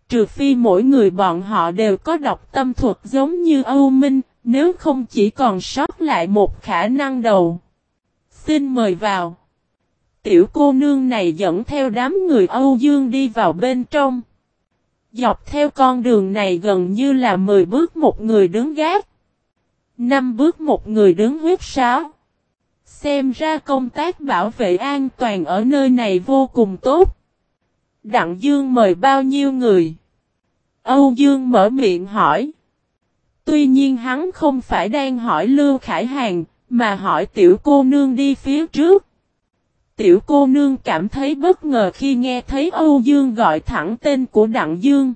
Trừ phi mỗi người bọn họ đều có độc tâm thuật giống như Âu Minh, nếu không chỉ còn sót lại một khả năng đầu. Xin mời vào. Tiểu cô nương này dẫn theo đám người Âu Dương đi vào bên trong. Dọc theo con đường này gần như là 10 bước một người đứng gác. 5 bước một người đứng huyết sáo. Xem ra công tác bảo vệ an toàn ở nơi này vô cùng tốt. Đặng Dương mời bao nhiêu người? Âu Dương mở miệng hỏi. Tuy nhiên hắn không phải đang hỏi Lưu Khải Hàng, mà hỏi tiểu cô nương đi phía trước. Tiểu cô nương cảm thấy bất ngờ khi nghe thấy Âu Dương gọi thẳng tên của Đặng Dương.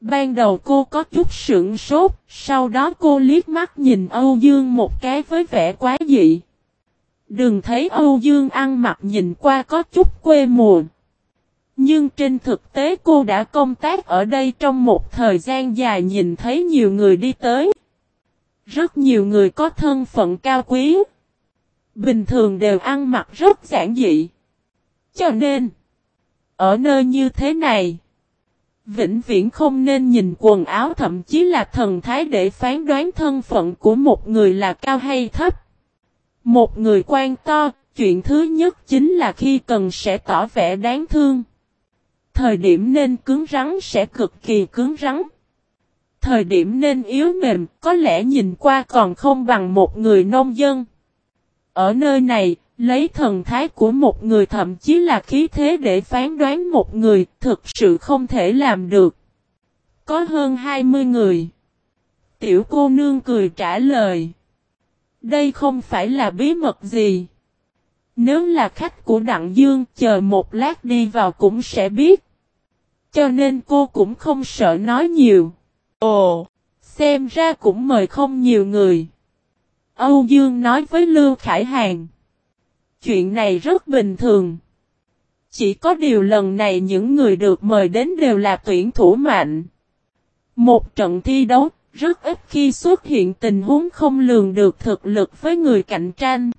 Ban đầu cô có chút sững sốt, sau đó cô liếc mắt nhìn Âu Dương một cái với vẻ quá dị. Đừng thấy Âu Dương ăn mặc nhìn qua có chút quê mùa. Nhưng trên thực tế cô đã công tác ở đây trong một thời gian dài nhìn thấy nhiều người đi tới. Rất nhiều người có thân phận cao quý. Bình thường đều ăn mặc rất giản dị. Cho nên, ở nơi như thế này, vĩnh viễn không nên nhìn quần áo thậm chí là thần thái để phán đoán thân phận của một người là cao hay thấp. Một người quan to, chuyện thứ nhất chính là khi cần sẽ tỏ vẻ đáng thương. Thời điểm nên cứng rắn sẽ cực kỳ cứng rắn. Thời điểm nên yếu mềm có lẽ nhìn qua còn không bằng một người nông dân. Ở nơi này, lấy thần thái của một người thậm chí là khí thế để phán đoán một người, thực sự không thể làm được. Có hơn 20 người. Tiểu cô nương cười trả lời. Đây không phải là bí mật gì. Nếu là khách của Đặng Dương chờ một lát đi vào cũng sẽ biết. Cho nên cô cũng không sợ nói nhiều. Ồ, xem ra cũng mời không nhiều người. Âu Dương nói với Lưu Khải Hàn. Chuyện này rất bình thường. Chỉ có điều lần này những người được mời đến đều là tuyển thủ mạnh. Một trận thi đấu, rất ít khi xuất hiện tình huống không lường được thực lực với người cạnh tranh.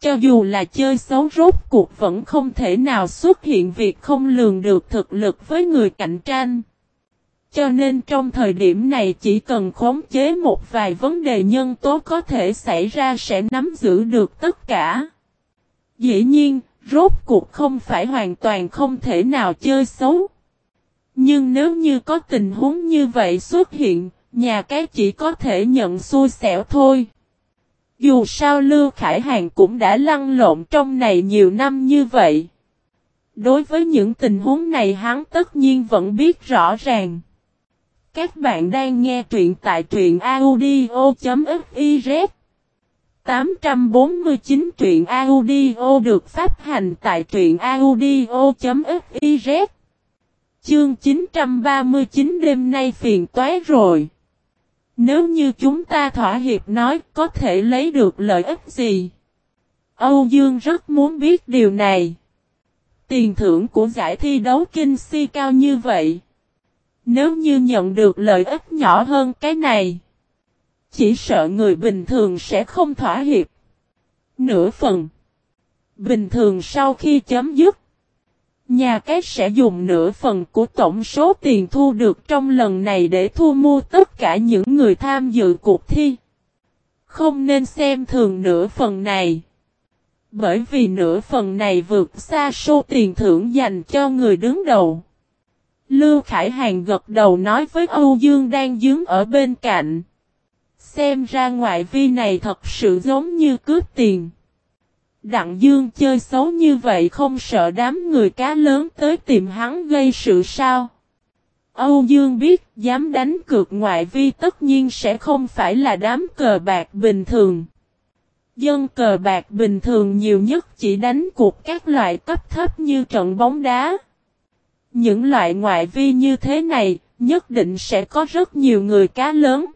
Cho dù là chơi xấu rốt cuộc vẫn không thể nào xuất hiện việc không lường được thực lực với người cạnh tranh. Cho nên trong thời điểm này chỉ cần khống chế một vài vấn đề nhân tố có thể xảy ra sẽ nắm giữ được tất cả. Dĩ nhiên, rốt cuộc không phải hoàn toàn không thể nào chơi xấu. Nhưng nếu như có tình huống như vậy xuất hiện, nhà cái chỉ có thể nhận xui xẻo thôi. Dù sao Lưu Khải Hàng cũng đã lăn lộn trong này nhiều năm như vậy. Đối với những tình huống này hắn tất nhiên vẫn biết rõ ràng. Các bạn đang nghe truyện tại truyện audio.fiz 849 truyện audio được phát hành tại truyện audio.fiz Chương 939 đêm nay phiền toái rồi. Nếu như chúng ta thỏa hiệp nói, có thể lấy được lợi ích gì? Âu Dương rất muốn biết điều này. Tiền thưởng của giải thi đấu kinh si cao như vậy. Nếu như nhận được lợi ích nhỏ hơn cái này. Chỉ sợ người bình thường sẽ không thỏa hiệp. Nửa phần. Bình thường sau khi chấm dứt. Nhà cái sẽ dùng nửa phần của tổng số tiền thu được trong lần này để thu mua tất cả những người tham dự cuộc thi. Không nên xem thường nửa phần này. Bởi vì nửa phần này vượt xa số tiền thưởng dành cho người đứng đầu. Lưu Khải Hàn gật đầu nói với Âu Dương đang dướng ở bên cạnh. Xem ra ngoại vi này thật sự giống như cướp tiền. Đặng Dương chơi xấu như vậy không sợ đám người cá lớn tới tìm hắn gây sự sao. Âu Dương biết dám đánh cược ngoại vi tất nhiên sẽ không phải là đám cờ bạc bình thường. Dân cờ bạc bình thường nhiều nhất chỉ đánh cuộc các loại cấp thấp như trận bóng đá. Những loại ngoại vi như thế này nhất định sẽ có rất nhiều người cá lớn.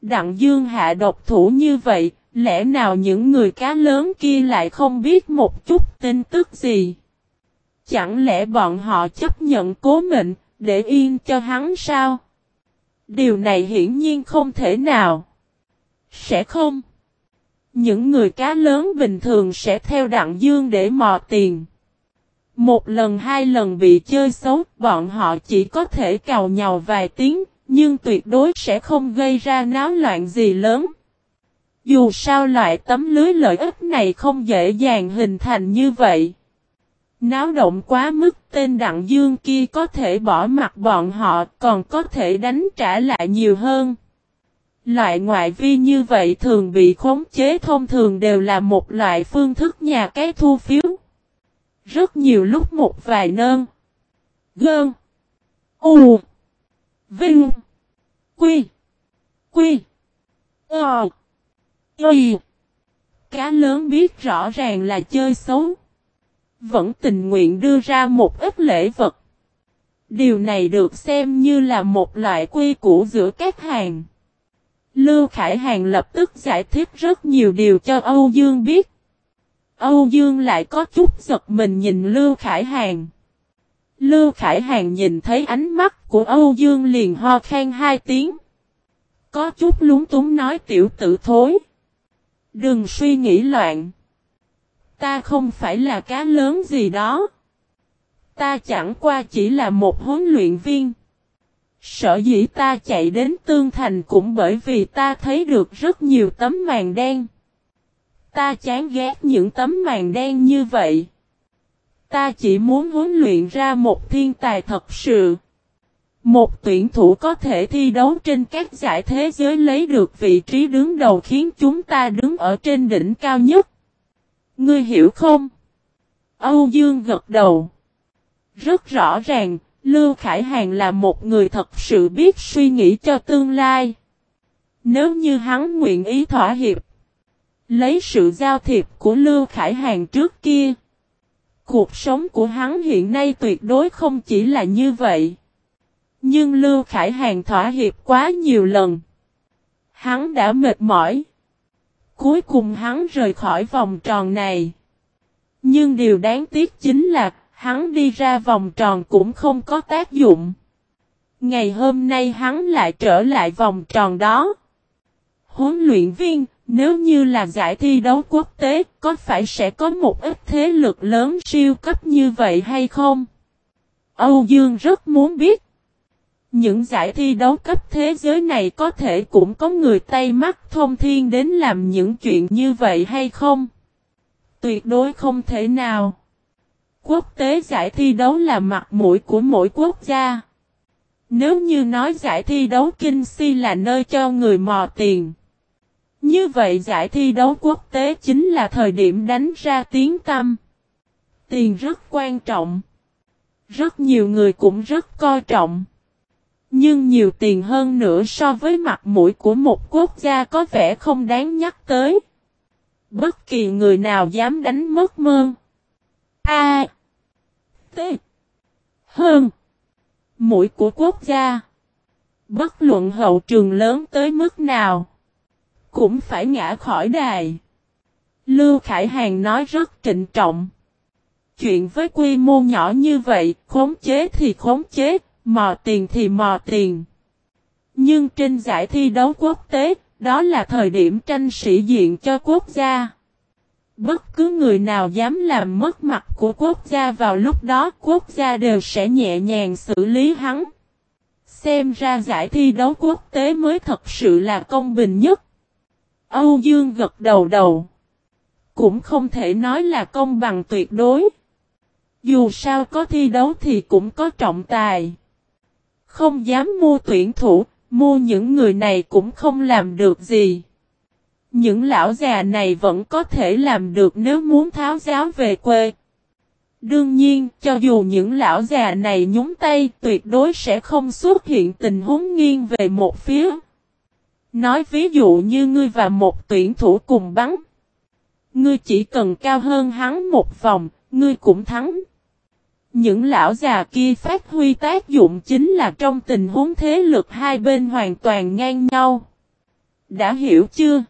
Đặng Dương hạ độc thủ như vậy, Lẽ nào những người cá lớn kia lại không biết một chút tin tức gì? Chẳng lẽ bọn họ chấp nhận cố mệnh, để yên cho hắn sao? Điều này hiển nhiên không thể nào. Sẽ không. Những người cá lớn bình thường sẽ theo đặng dương để mò tiền. Một lần hai lần bị chơi xấu, bọn họ chỉ có thể cào nhào vài tiếng, nhưng tuyệt đối sẽ không gây ra náo loạn gì lớn. Dù sao loại tấm lưới lợi ích này không dễ dàng hình thành như vậy. Náo động quá mức, tên Đặng Dương kia có thể bỏ mặt bọn họ, còn có thể đánh trả lại nhiều hơn. Loại ngoại vi như vậy thường bị khống chế, thông thường đều là một loại phương thức nhà cái thu phiếu. Rất nhiều lúc một vài nơn. Gơn. U. Vinh. Quy. Quy. Ờ. Y. Cá lớn biết rõ ràng là chơi xấu. Vẫn tình nguyện đưa ra một ít lễ vật. Điều này được xem như là một loại quy củ giữa các hàng. Lưu Khải Hàng lập tức giải thích rất nhiều điều cho Âu Dương biết. Âu Dương lại có chút giật mình nhìn Lưu Khải Hàng. Lưu Khải Hàng nhìn thấy ánh mắt của Âu Dương liền ho khen hai tiếng. Có chút lúng túng nói tiểu tử thối. Đừng suy nghĩ loạn. Ta không phải là cá lớn gì đó. Ta chẳng qua chỉ là một huấn luyện viên. Sở dĩ ta chạy đến Tương Thành cũng bởi vì ta thấy được rất nhiều tấm màn đen. Ta chán ghét những tấm màn đen như vậy. Ta chỉ muốn huấn luyện ra một thiên tài thật sự. Một tuyển thủ có thể thi đấu trên các giải thế giới lấy được vị trí đứng đầu khiến chúng ta đứng ở trên đỉnh cao nhất. Ngươi hiểu không? Âu Dương gật đầu. Rất rõ ràng, Lưu Khải Hàng là một người thật sự biết suy nghĩ cho tương lai. Nếu như hắn nguyện ý thỏa hiệp, lấy sự giao thiệp của Lưu Khải Hàng trước kia, cuộc sống của hắn hiện nay tuyệt đối không chỉ là như vậy. Nhưng Lưu Khải Hàng thỏa hiệp quá nhiều lần. Hắn đã mệt mỏi. Cuối cùng hắn rời khỏi vòng tròn này. Nhưng điều đáng tiếc chính là hắn đi ra vòng tròn cũng không có tác dụng. Ngày hôm nay hắn lại trở lại vòng tròn đó. Huấn luyện viên, nếu như là giải thi đấu quốc tế, có phải sẽ có một ít thế lực lớn siêu cấp như vậy hay không? Âu Dương rất muốn biết. Những giải thi đấu cấp thế giới này có thể cũng có người tay mắt thông thiên đến làm những chuyện như vậy hay không? Tuyệt đối không thể nào. Quốc tế giải thi đấu là mặt mũi của mỗi quốc gia. Nếu như nói giải thi đấu kinh si là nơi cho người mò tiền. Như vậy giải thi đấu quốc tế chính là thời điểm đánh ra tiếng tâm. Tiền rất quan trọng. Rất nhiều người cũng rất coi trọng. Nhưng nhiều tiền hơn nữa so với mặt mũi của một quốc gia có vẻ không đáng nhắc tới. Bất kỳ người nào dám đánh mất mơn. A. T. Hơn. Mũi của quốc gia. Bất luận hậu trường lớn tới mức nào. Cũng phải ngã khỏi đài. Lưu Khải Hàn nói rất trịnh trọng. Chuyện với quy mô nhỏ như vậy, khống chế thì khống chế, mò tiền thì mò tiền. Nhưng trên giải thi đấu quốc tế, đó là thời điểm tranh sĩ diện cho quốc gia. Bất cứ người nào dám làm mất mặt của quốc gia vào lúc đó quốc gia đều sẽ nhẹ nhàng xử lý hắn. Xem ra giải thi đấu quốc tế mới thật sự là công bình nhất. Âu Dương gật đầu đầu. Cũng không thể nói là công bằng tuyệt đối. Dù sao có thi đấu thì cũng có trọng tài. Không dám mua tuyển thủ, mua những người này cũng không làm được gì. Những lão già này vẫn có thể làm được nếu muốn tháo giáo về quê. Đương nhiên, cho dù những lão già này nhúng tay, tuyệt đối sẽ không xuất hiện tình huống nghiêng về một phía. Nói ví dụ như ngươi và một tuyển thủ cùng bắn. Ngươi chỉ cần cao hơn hắn một vòng, ngươi cũng thắng. Những lão già kia phát huy tác dụng chính là trong tình huống thế lực hai bên hoàn toàn ngang nhau. Đã hiểu chưa?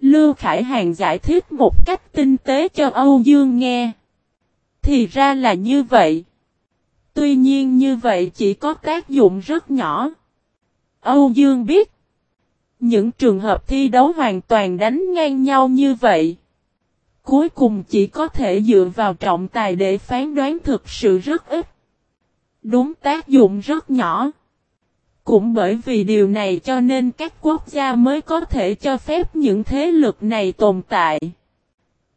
Lưu Khải Hàng giải thích một cách tinh tế cho Âu Dương nghe. Thì ra là như vậy. Tuy nhiên như vậy chỉ có tác dụng rất nhỏ. Âu Dương biết. Những trường hợp thi đấu hoàn toàn đánh ngang nhau như vậy. Cuối cùng chỉ có thể dựa vào trọng tài để phán đoán thực sự rất ít. Đúng tác dụng rất nhỏ. Cũng bởi vì điều này cho nên các quốc gia mới có thể cho phép những thế lực này tồn tại.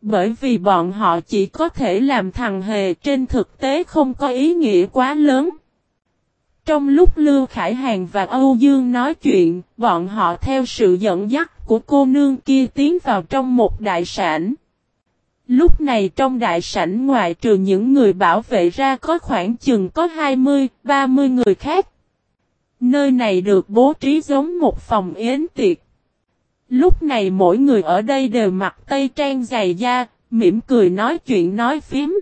Bởi vì bọn họ chỉ có thể làm thằng hề trên thực tế không có ý nghĩa quá lớn. Trong lúc Lưu Khải hàn và Âu Dương nói chuyện, bọn họ theo sự dẫn dắt của cô nương kia tiến vào trong một đại sảnh. Lúc này trong đại sảnh ngoại trừ những người bảo vệ ra có khoảng chừng có 20, 30 người khác. Nơi này được bố trí giống một phòng yến tiệc. Lúc này mỗi người ở đây đều mặc tây trang dày da, mỉm cười nói chuyện nói phím.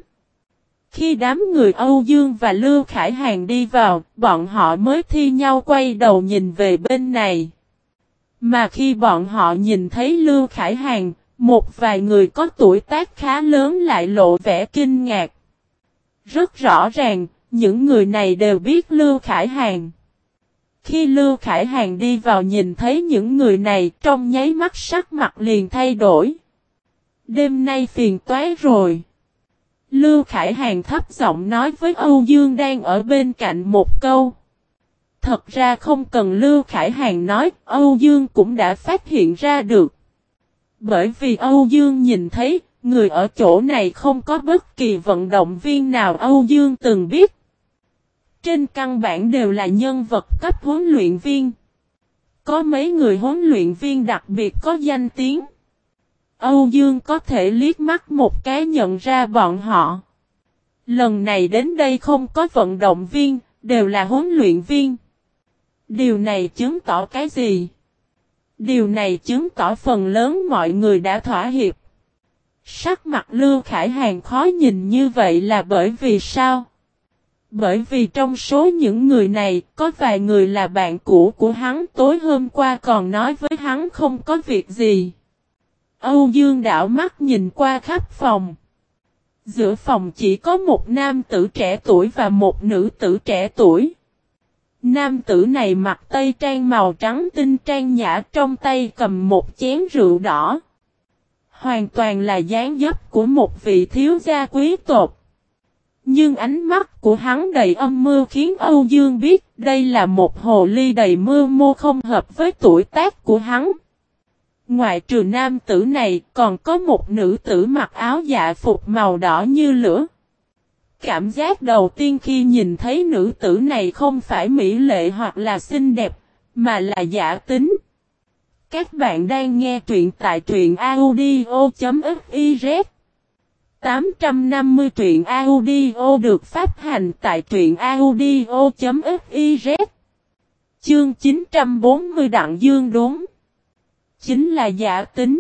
Khi đám người Âu Dương và Lưu Khải Hàng đi vào, bọn họ mới thi nhau quay đầu nhìn về bên này. Mà khi bọn họ nhìn thấy Lưu Khải Hàng, một vài người có tuổi tác khá lớn lại lộ vẻ kinh ngạc. Rất rõ ràng, những người này đều biết Lưu Khải Hàng. Khi Lưu Khải Hàng đi vào nhìn thấy những người này trong nháy mắt sắc mặt liền thay đổi. Đêm nay phiền toái rồi. Lưu Khải Hàng thấp giọng nói với Âu Dương đang ở bên cạnh một câu. Thật ra không cần Lưu Khải Hàng nói, Âu Dương cũng đã phát hiện ra được. Bởi vì Âu Dương nhìn thấy, người ở chỗ này không có bất kỳ vận động viên nào Âu Dương từng biết. Trên căn bản đều là nhân vật cấp huấn luyện viên. Có mấy người huấn luyện viên đặc biệt có danh tiếng. Âu Dương có thể liếc mắt một cái nhận ra bọn họ. Lần này đến đây không có vận động viên, đều là huấn luyện viên. Điều này chứng tỏ cái gì? Điều này chứng tỏ phần lớn mọi người đã thỏa hiệp. Sắc mặt Lưu Khải Hàng khó nhìn như vậy là bởi vì sao? Bởi vì trong số những người này, có vài người là bạn cũ của hắn tối hôm qua còn nói với hắn không có việc gì. Âu Dương đảo mắt nhìn qua khắp phòng. Giữa phòng chỉ có một nam tử trẻ tuổi và một nữ tử trẻ tuổi. Nam tử này mặc tây trang màu trắng tinh trang nhã trong tay cầm một chén rượu đỏ. Hoàn toàn là dáng dấp của một vị thiếu gia quý tộc. Nhưng ánh mắt của hắn đầy âm mưu khiến Âu Dương biết đây là một hồ ly đầy mưa mô không hợp với tuổi tác của hắn. Ngoài trừ nam tử này còn có một nữ tử mặc áo dạ phục màu đỏ như lửa. Cảm giác đầu tiên khi nhìn thấy nữ tử này không phải mỹ lệ hoặc là xinh đẹp, mà là giả tính. Các bạn đang nghe truyện tại truyện audio.fiz 850 truyện audio được phát hành tại truyện audio.fiz Chương 940 Đặng Dương đúng Chính là giả tính.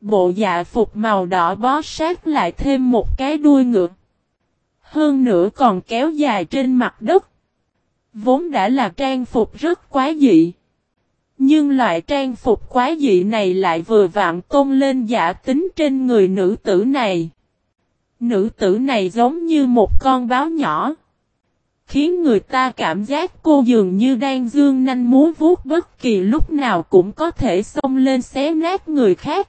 Bộ dạ phục màu đỏ bó sát lại thêm một cái đuôi ngược hơn nữa còn kéo dài trên mặt đất Vốn đã là trang phục rất quá dị nhưng loại trang phục quá dị này lại vừa vặn tôn lên giả tính trên người nữ tử này. Nữ tử này giống như một con báo nhỏ. Khiến người ta cảm giác cô dường như đang dương nanh múa vuốt bất kỳ lúc nào cũng có thể xông lên xé nát người khác.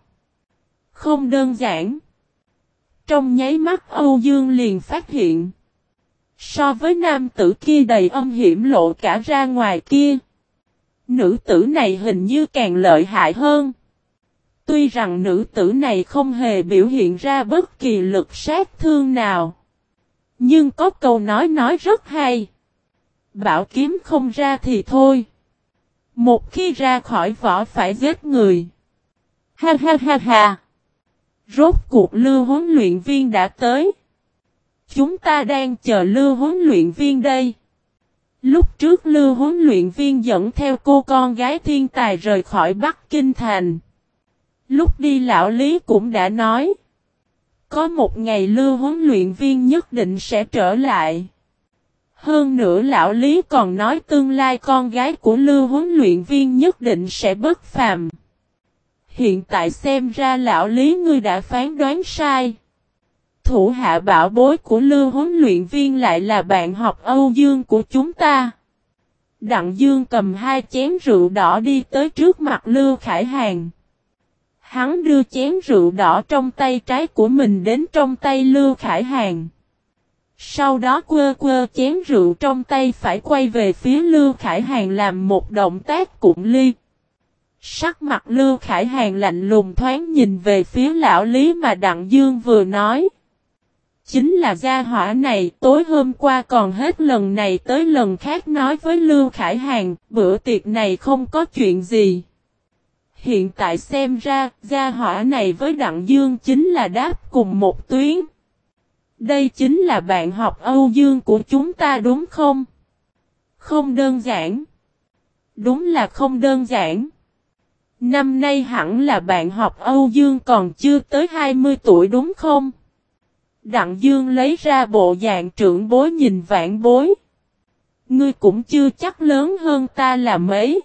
Không đơn giản. Trong nháy mắt Âu Dương liền phát hiện. So với nam tử kia đầy âm hiểm lộ cả ra ngoài kia. Nữ tử này hình như càng lợi hại hơn. Tuy rằng nữ tử này không hề biểu hiện ra bất kỳ lực sát thương nào. Nhưng có câu nói nói rất hay. Bảo kiếm không ra thì thôi. Một khi ra khỏi vỏ phải giết người. Ha ha ha ha. Rốt cuộc lưu huấn luyện viên đã tới. Chúng ta đang chờ lưu huấn luyện viên đây. Lúc trước lưu huấn luyện viên dẫn theo cô con gái thiên tài rời khỏi Bắc Kinh Thành. Lúc đi lão Lý cũng đã nói. Có một ngày lưu huấn luyện viên nhất định sẽ trở lại. Hơn nữa lão Lý còn nói tương lai con gái của lưu huấn luyện viên nhất định sẽ bất phàm. Hiện tại xem ra lão Lý ngươi đã phán đoán sai. Thủ hạ bảo bối của lưu huấn luyện viên lại là bạn học Âu Dương của chúng ta. Đặng Dương cầm hai chén rượu đỏ đi tới trước mặt Lưu Khải Hàng. Hắn đưa chén rượu đỏ trong tay trái của mình đến trong tay Lưu Khải Hàng. Sau đó quơ quơ chén rượu trong tay phải quay về phía Lưu Khải Hàng làm một động tác cụm ly. Sắc mặt Lưu Khải Hàng lạnh lùng thoáng nhìn về phía lão Lý mà Đặng Dương vừa nói. Chính là gia hỏa này, tối hôm qua còn hết lần này tới lần khác nói với Lưu Khải Hàng, bữa tiệc này không có chuyện gì. Hiện tại xem ra, gia hỏa này với Đặng Dương chính là đáp cùng một tuyến. Đây chính là bạn học Âu Dương của chúng ta đúng không? Không đơn giản. Đúng là không đơn giản. Năm nay hẳn là bạn học Âu Dương còn chưa tới 20 tuổi đúng không? Đặng Dương lấy ra bộ dạng trưởng bối nhìn vạn bối. Ngươi cũng chưa chắc lớn hơn ta là mấy.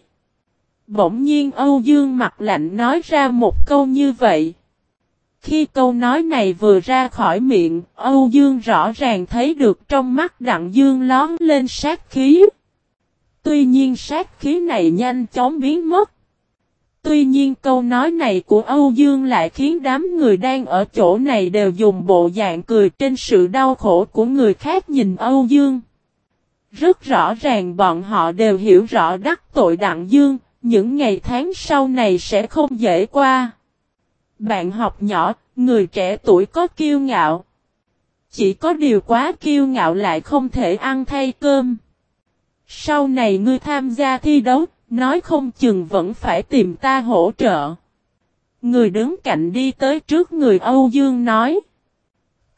Bỗng nhiên Âu Dương mặt lạnh nói ra một câu như vậy. Khi câu nói này vừa ra khỏi miệng, Âu Dương rõ ràng thấy được trong mắt Đặng Dương lón lên sát khí. Tuy nhiên sát khí này nhanh chóng biến mất. Tuy nhiên câu nói này của Âu Dương lại khiến đám người đang ở chỗ này đều dùng bộ dạng cười trên sự đau khổ của người khác nhìn Âu Dương. Rất rõ ràng bọn họ đều hiểu rõ đắc tội Đặng Dương, những ngày tháng sau này sẽ không dễ qua. Bạn học nhỏ, người trẻ tuổi có kiêu ngạo. Chỉ có điều quá kiêu ngạo lại không thể ăn thay cơm. Sau này ngươi tham gia thi đấu, Nói không chừng vẫn phải tìm ta hỗ trợ. Người đứng cạnh đi tới trước người Âu Dương nói.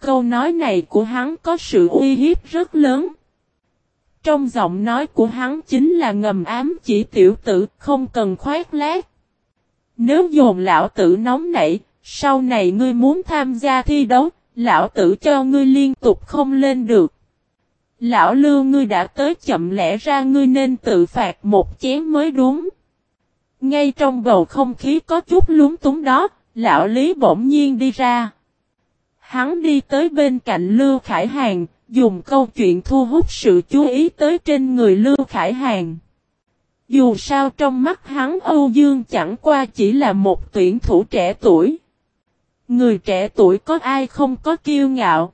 Câu nói này của hắn có sự uy hiếp rất lớn. Trong giọng nói của hắn chính là ngầm ám chỉ tiểu tử không cần khoét lát. Nếu dồn lão tử nóng nảy, sau này ngươi muốn tham gia thi đấu, lão tử cho ngươi liên tục không lên được. Lão lưu ngươi đã tới chậm lẽ ra ngươi nên tự phạt một chén mới đúng. Ngay trong bầu không khí có chút lúng túng đó, lão Lý bỗng nhiên đi ra. Hắn đi tới bên cạnh Lưu Khải Hàng, dùng câu chuyện thu hút sự chú ý tới trên người Lưu Khải Hàng. Dù sao trong mắt hắn Âu Dương chẳng qua chỉ là một tuyển thủ trẻ tuổi. Người trẻ tuổi có ai không có kiêu ngạo.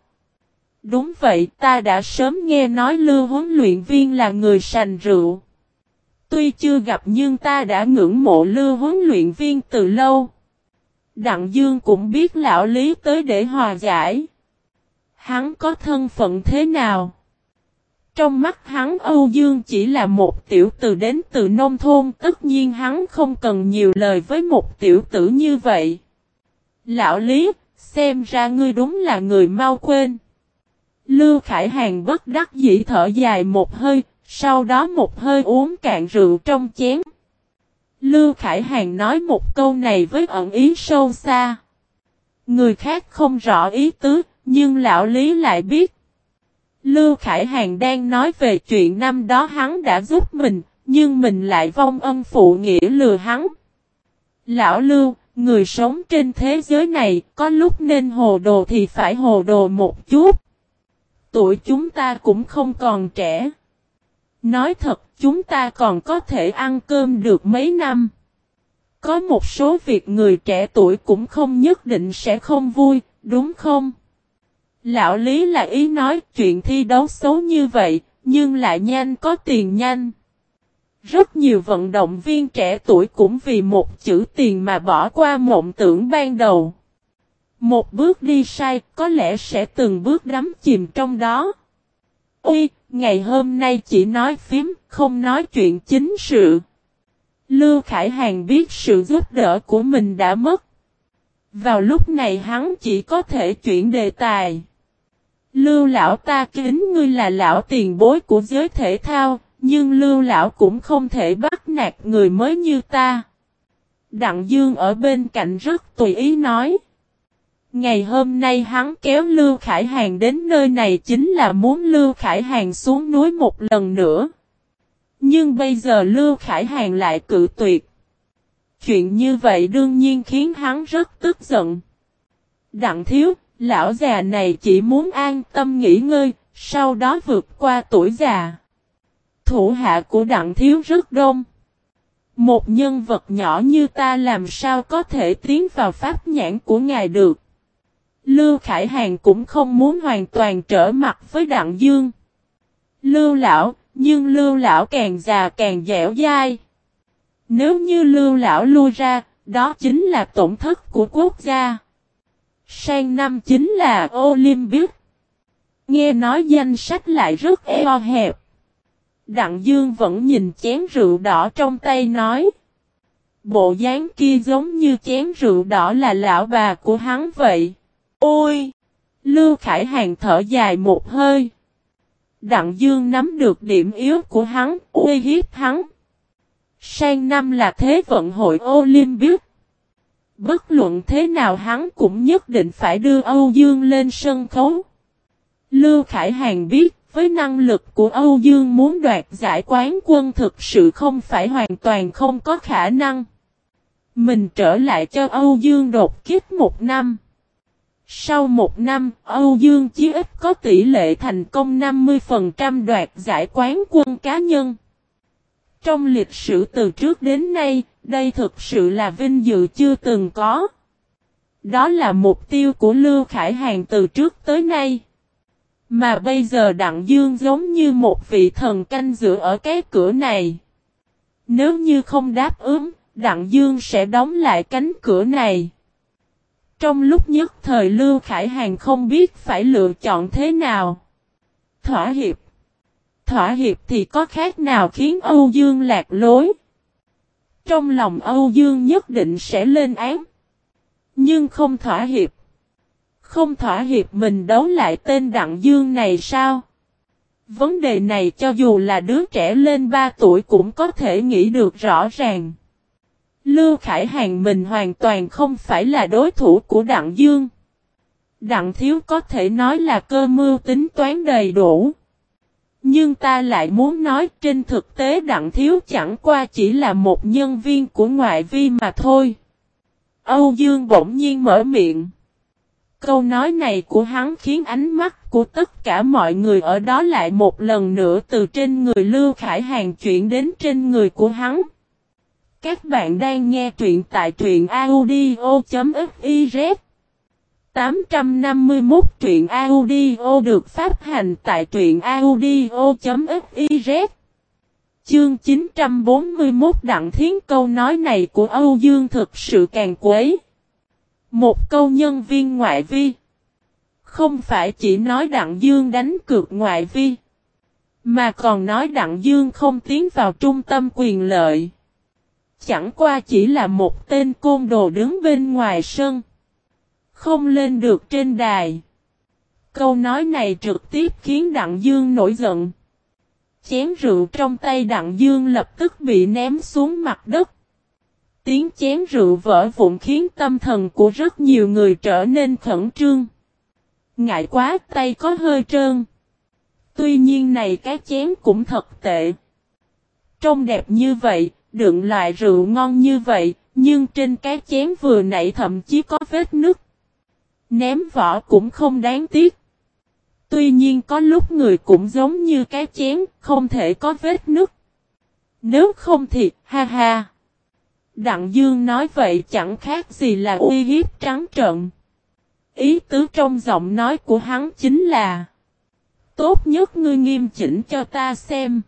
Đúng vậy ta đã sớm nghe nói lưu huấn luyện viên là người sành rượu. Tuy chưa gặp nhưng ta đã ngưỡng mộ lưu huấn luyện viên từ lâu. Đặng Dương cũng biết lão lý tới để hòa giải. Hắn có thân phận thế nào? Trong mắt hắn Âu Dương chỉ là một tiểu tử đến từ nông thôn, tất nhiên hắn không cần nhiều lời với một tiểu tử như vậy. Lão Lý, xem ra ngươi đúng là người mau quên. Lưu Khải Hàng bất đắc dĩ thở dài một hơi, sau đó một hơi uống cạn rượu trong chén. Lưu Khải Hàng nói một câu này với ẩn ý sâu xa. Người khác không rõ ý tứ, nhưng lão Lý lại biết. Lưu Khải Hàng đang nói về chuyện năm đó hắn đã giúp mình, nhưng mình lại vong ân phụ nghĩa lừa hắn. Lão Lưu, người sống trên thế giới này, có lúc nên hồ đồ thì phải hồ đồ một chút. Tuổi chúng ta cũng không còn trẻ. Nói thật, chúng ta còn có thể ăn cơm được mấy năm. Có một số việc người trẻ tuổi cũng không nhất định sẽ không vui, đúng không? Lão Lý là ý nói chuyện thi đấu xấu như vậy, nhưng lại nhanh có tiền nhanh. Rất nhiều vận động viên trẻ tuổi cũng vì một chữ tiền mà bỏ qua mộng tưởng ban đầu. Một bước đi sai có lẽ sẽ từng bước đắm chìm trong đó. Ui, ngày hôm nay chỉ nói phím, không nói chuyện chính sự. Lưu Khải Hàn biết sự giúp đỡ của mình đã mất. Vào lúc này hắn chỉ có thể chuyển đề tài. Lưu lão ta kính ngươi là lão tiền bối của giới thể thao, nhưng lưu lão cũng không thể bắt nạt người mới như ta. Đặng Dương ở bên cạnh rất tùy ý nói. Ngày hôm nay hắn kéo Lưu Khải Hàng đến nơi này chính là muốn Lưu Khải Hàng xuống núi một lần nữa. Nhưng bây giờ Lưu Khải Hàng lại cự tuyệt. Chuyện như vậy đương nhiên khiến hắn rất tức giận. Đặng thiếu, lão già này chỉ muốn an tâm nghỉ ngơi, sau đó vượt qua tuổi già. Thủ hạ của đặng thiếu rất đông. Một nhân vật nhỏ như ta làm sao có thể tiến vào pháp nhãn của ngài được. Lưu Khải Hàng cũng không muốn hoàn toàn trở mặt với Đặng Dương. Lưu Lão, nhưng Lưu Lão càng già càng dẻo dai. Nếu như Lưu Lão lui ra, đó chính là tổn thất của quốc gia. Sang năm chính là Olympic. Nghe nói danh sách lại rất eo hẹp. Đặng Dương vẫn nhìn chén rượu đỏ trong tay nói. Bộ dáng kia giống như chén rượu đỏ là lão bà của hắn vậy. Ôi! Lưu Khải Hàng thở dài một hơi. Đặng Dương nắm được điểm yếu của hắn, uy hiếp hắn. Sang năm là Thế vận hội Olympic. Bất luận thế nào hắn cũng nhất định phải đưa Âu Dương lên sân khấu. Lưu Khải Hàng biết với năng lực của Âu Dương muốn đoạt giải quán quân thực sự không phải hoàn toàn không có khả năng. Mình trở lại cho Âu Dương đột kích một năm. Sau một năm, Âu Dương Chí ít có tỷ lệ thành công 50% đoạt giải quán quân cá nhân. Trong lịch sử từ trước đến nay, đây thực sự là vinh dự chưa từng có. Đó là mục tiêu của Lưu Khải Hàng từ trước tới nay. Mà bây giờ Đặng Dương giống như một vị thần canh giữ ở cái cửa này. Nếu như không đáp ứng, Đặng Dương sẽ đóng lại cánh cửa này. Trong lúc nhất thời Lưu Khải Hàng không biết phải lựa chọn thế nào. Thỏa hiệp. Thỏa hiệp thì có khác nào khiến Âu Dương lạc lối. Trong lòng Âu Dương nhất định sẽ lên án. Nhưng không thỏa hiệp. Không thỏa hiệp mình đấu lại tên Đặng Dương này sao? Vấn đề này cho dù là đứa trẻ lên 3 tuổi cũng có thể nghĩ được rõ ràng. Lưu Khải Hàng mình hoàn toàn không phải là đối thủ của Đặng Dương. Đặng Thiếu có thể nói là cơ mưu tính toán đầy đủ. Nhưng ta lại muốn nói trên thực tế Đặng Thiếu chẳng qua chỉ là một nhân viên của ngoại vi mà thôi. Âu Dương bỗng nhiên mở miệng. Câu nói này của hắn khiến ánh mắt của tất cả mọi người ở đó lại một lần nữa từ trên người Lưu Khải Hàng chuyển đến trên người của hắn. Các bạn đang nghe truyện tại truyện audio.fiz 851 truyện audio được phát hành tại truyện audio.fiz Chương 941 Đặng Thiến câu nói này của Âu Dương thực sự càng quấy. Một câu nhân viên ngoại vi. Không phải chỉ nói Đặng Dương đánh cược ngoại vi. Mà còn nói Đặng Dương không tiến vào trung tâm quyền lợi. Chẳng qua chỉ là một tên côn đồ đứng bên ngoài sân. Không lên được trên đài. Câu nói này trực tiếp khiến Đặng Dương nổi giận. Chén rượu trong tay Đặng Dương lập tức bị ném xuống mặt đất. Tiếng chén rượu vỡ vụn khiến tâm thần của rất nhiều người trở nên khẩn trương. Ngại quá tay có hơi trơn. Tuy nhiên này cái chén cũng thật tệ. Trông đẹp như vậy, đựng loại rượu ngon như vậy, nhưng trên cái chén vừa nãy thậm chí có vết nứt. Ném vỏ cũng không đáng tiếc. Tuy nhiên có lúc người cũng giống như cái chén, không thể có vết nứt. Nếu không thì, ha ha. Đặng Dương nói vậy chẳng khác gì là uy hiếp trắng trợn. Ý tứ trong giọng nói của hắn chính là Tốt nhất ngươi nghiêm chỉnh cho ta xem.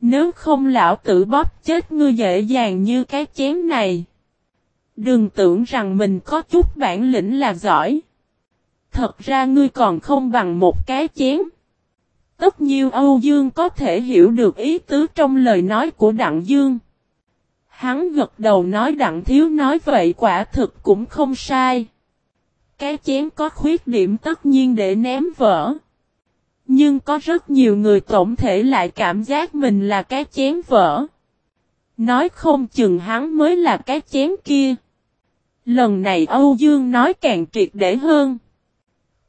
Nếu không lão tử bóp chết ngươi dễ dàng như cái chém này. Đừng tưởng rằng mình có chút bản lĩnh là giỏi. Thật ra ngươi còn không bằng một cái chén. Tất nhiên Âu Dương có thể hiểu được ý tứ trong lời nói của Đặng Dương. Hắn gật đầu nói Đặng Thiếu nói vậy quả thực cũng không sai. Cái chén có khuyết điểm tất nhiên để ném vỡ. Nhưng có rất nhiều người tổng thể lại cảm giác mình là cái chén vỡ. Nói không chừng hắn mới là cái chén kia. Lần này Âu Dương nói càng triệt để hơn.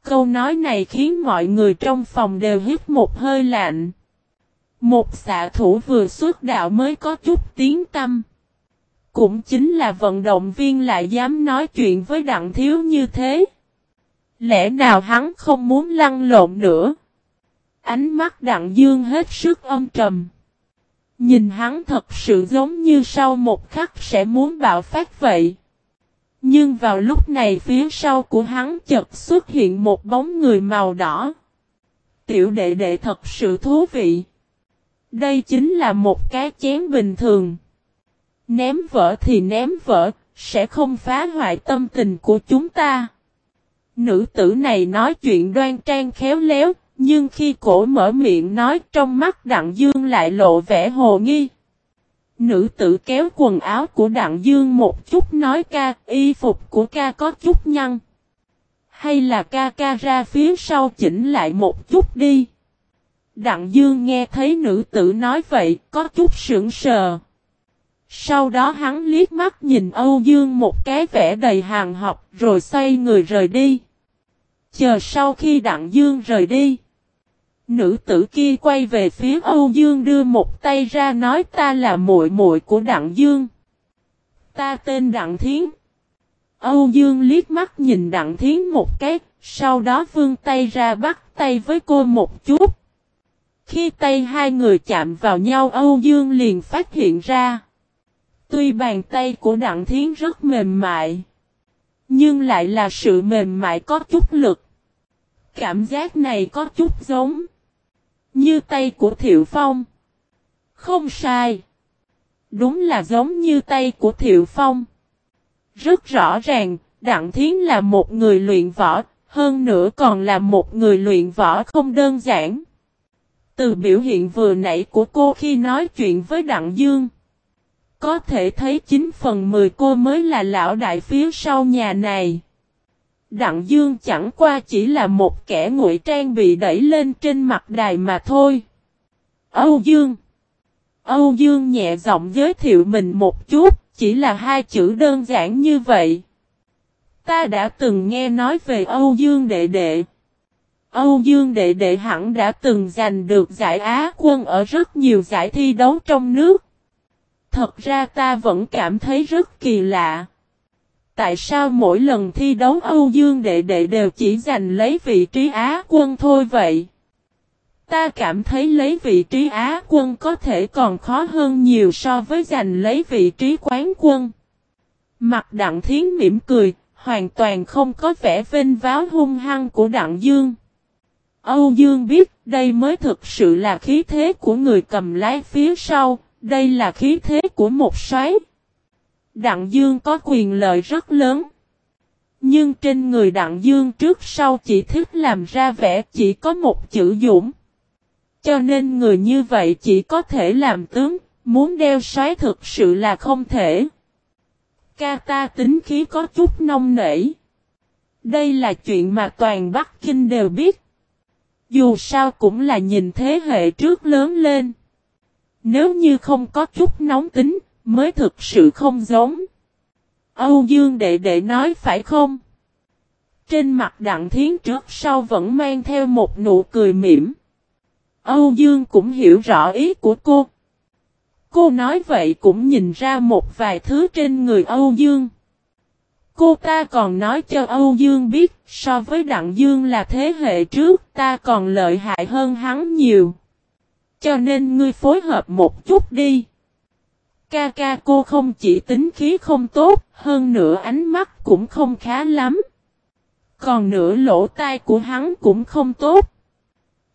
Câu nói này khiến mọi người trong phòng đều hít một hơi lạnh. Một xạ thủ vừa xuất đạo mới có chút tiếng tâm. Cũng chính là vận động viên lại dám nói chuyện với đặng thiếu như thế. Lẽ nào hắn không muốn lăn lộn nữa? Ánh mắt đặng dương hết sức âm trầm. Nhìn hắn thật sự giống như sau một khắc sẽ muốn bạo phát vậy. Nhưng vào lúc này phía sau của hắn chợt xuất hiện một bóng người màu đỏ. Tiểu đệ đệ thật sự thú vị. Đây chính là một cái chén bình thường. Ném vỡ thì ném vỡ, sẽ không phá hoại tâm tình của chúng ta. Nữ tử này nói chuyện đoan trang khéo léo, nhưng khi cổ mở miệng nói trong mắt Đặng Dương lại lộ vẻ hồ nghi. Nữ tử kéo quần áo của Đặng Dương một chút nói ca, y phục của ca có chút nhăn. Hay là ca ca ra phía sau chỉnh lại một chút đi. Đặng Dương nghe thấy nữ tử nói vậy, có chút sững sờ. Sau đó hắn liếc mắt nhìn Âu Dương một cái vẻ đầy hàng học rồi xoay người rời đi. Chờ sau khi Đặng Dương rời đi. Nữ tử kia quay về phía Âu Dương đưa một tay ra nói ta là muội muội của Đặng Dương. Ta tên Đặng Thiến. Âu Dương liếc mắt nhìn Đặng Thiến một cái, sau đó vươn tay ra bắt tay với cô một chút. Khi tay hai người chạm vào nhau Âu Dương liền phát hiện ra. Tuy bàn tay của Đặng Thiến rất mềm mại, nhưng lại là sự mềm mại có chút lực. Cảm giác này có chút giống như tay của Thiệu Phong. Không sai. Đúng là giống như tay của Thiệu Phong. Rất rõ ràng, Đặng Thiến là một người luyện võ, hơn nữa còn là một người luyện võ không đơn giản. Từ biểu hiện vừa nãy của cô khi nói chuyện với Đặng Dương, Có thể thấy 9 phần 10 cô mới là lão đại phía sau nhà này. Đặng Dương chẳng qua chỉ là một kẻ ngụy trang bị đẩy lên trên mặt đài mà thôi. Âu Dương Âu Dương nhẹ giọng giới thiệu mình một chút, chỉ là hai chữ đơn giản như vậy. Ta đã từng nghe nói về Âu Dương Đệ Đệ. Âu Dương Đệ Đệ hẳn đã từng giành được giải Á quân ở rất nhiều giải thi đấu trong nước. Thật ra ta vẫn cảm thấy rất kỳ lạ. Tại sao mỗi lần thi đấu Âu Dương Đệ Đệ đều chỉ giành lấy vị trí Á quân thôi vậy? Ta cảm thấy lấy vị trí Á quân có thể còn khó hơn nhiều so với giành lấy vị trí quán quân. Mặt Đặng Thiến mỉm cười, hoàn toàn không có vẻ vinh váo hung hăng của Đặng Dương. Âu Dương biết đây mới thực sự là khí thế của người cầm lái phía sau, đây là khí thế của một xoáy. Đặng Dương có quyền lợi rất lớn. Nhưng trên người Đặng Dương trước sau chỉ thích làm ra vẻ chỉ có một chữ dũng. Cho nên người như vậy chỉ có thể làm tướng, muốn đeo xoáy thực sự là không thể. Ca ta tính khí có chút nông nảy. Đây là chuyện mà toàn Bắc Kinh đều biết. Dù sao cũng là nhìn thế hệ trước lớn lên. Nếu như không có chút nóng tính, mới thực sự không giống. Âu Dương đệ đệ nói phải không? Trên mặt đặng thiến trước sau vẫn mang theo một nụ cười mỉm. Âu Dương cũng hiểu rõ ý của cô. Cô nói vậy cũng nhìn ra một vài thứ trên người Âu Dương. Cô ta còn nói cho Âu Dương biết, so với Đặng Dương là thế hệ trước, ta còn lợi hại hơn hắn nhiều. Cho nên ngươi phối hợp một chút đi. Ca ca cô không chỉ tính khí không tốt, hơn nữa ánh mắt cũng không khá lắm. Còn nửa lỗ tai của hắn cũng không tốt.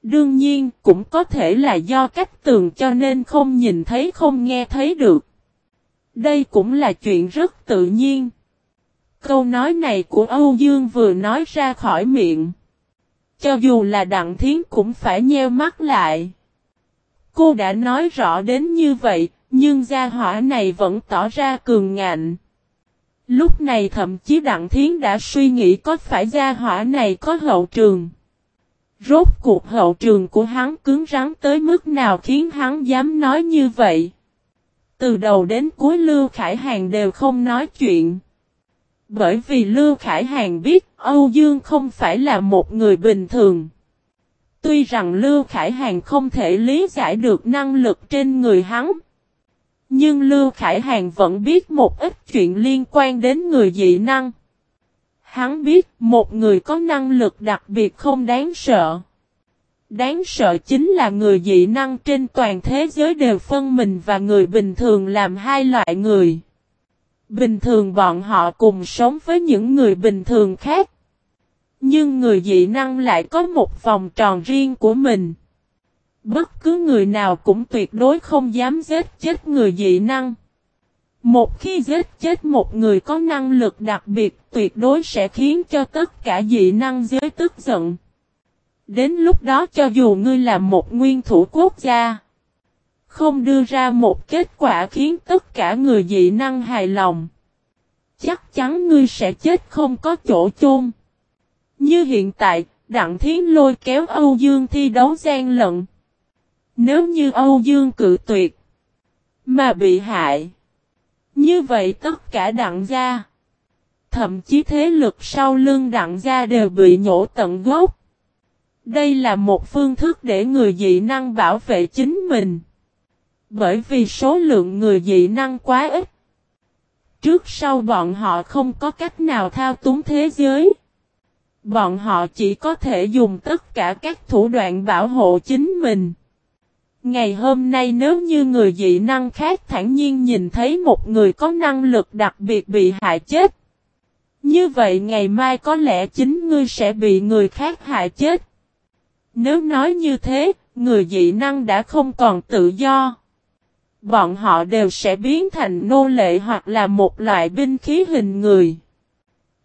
Đương nhiên cũng có thể là do cách tường cho nên không nhìn thấy không nghe thấy được. Đây cũng là chuyện rất tự nhiên. Câu nói này của Âu Dương vừa nói ra khỏi miệng. Cho dù là Đặng Thiến cũng phải nheo mắt lại. Cô đã nói rõ đến như vậy, nhưng gia hỏa này vẫn tỏ ra cường ngạnh. Lúc này thậm chí Đặng Thiến đã suy nghĩ có phải gia hỏa này có hậu trường. Rốt cuộc hậu trường của hắn cứng rắn tới mức nào khiến hắn dám nói như vậy. Từ đầu đến cuối Lưu Khải Hàng đều không nói chuyện. Bởi vì Lưu Khải Hàng biết Âu Dương không phải là một người bình thường. Tuy rằng Lưu Khải Hàng không thể lý giải được năng lực trên người hắn. Nhưng Lưu Khải Hàn vẫn biết một ít chuyện liên quan đến người dị năng. Hắn biết một người có năng lực đặc biệt không đáng sợ. Đáng sợ chính là người dị năng trên toàn thế giới đều phân mình và người bình thường làm hai loại người. Bình thường bọn họ cùng sống với những người bình thường khác. Nhưng người dị năng lại có một vòng tròn riêng của mình. Bất cứ người nào cũng tuyệt đối không dám giết chết người dị năng. Một khi giết chết một người có năng lực đặc biệt tuyệt đối sẽ khiến cho tất cả dị năng giới tức giận. Đến lúc đó cho dù ngươi là một nguyên thủ quốc gia, không đưa ra một kết quả khiến tất cả người dị năng hài lòng, chắc chắn ngươi sẽ chết không có chỗ chôn. Như hiện tại, Đặng Thiến lôi kéo Âu Dương thi đấu gian lận. Nếu như Âu Dương cự tuyệt, mà bị hại, như vậy tất cả đặng gia, thậm chí thế lực sau lưng đặng gia đều bị nhổ tận gốc. Đây là một phương thức để người dị năng bảo vệ chính mình. Bởi vì số lượng người dị năng quá ít. Trước sau bọn họ không có cách nào thao túng thế giới. Bọn họ chỉ có thể dùng tất cả các thủ đoạn bảo hộ chính mình. Ngày hôm nay nếu như người dị năng khác thản nhiên nhìn thấy một người có năng lực đặc biệt bị hại chết. Như vậy ngày mai có lẽ chính ngươi sẽ bị người khác hại chết. Nếu nói như thế, người dị năng đã không còn tự do. Bọn họ đều sẽ biến thành nô lệ hoặc là một loại binh khí hình người.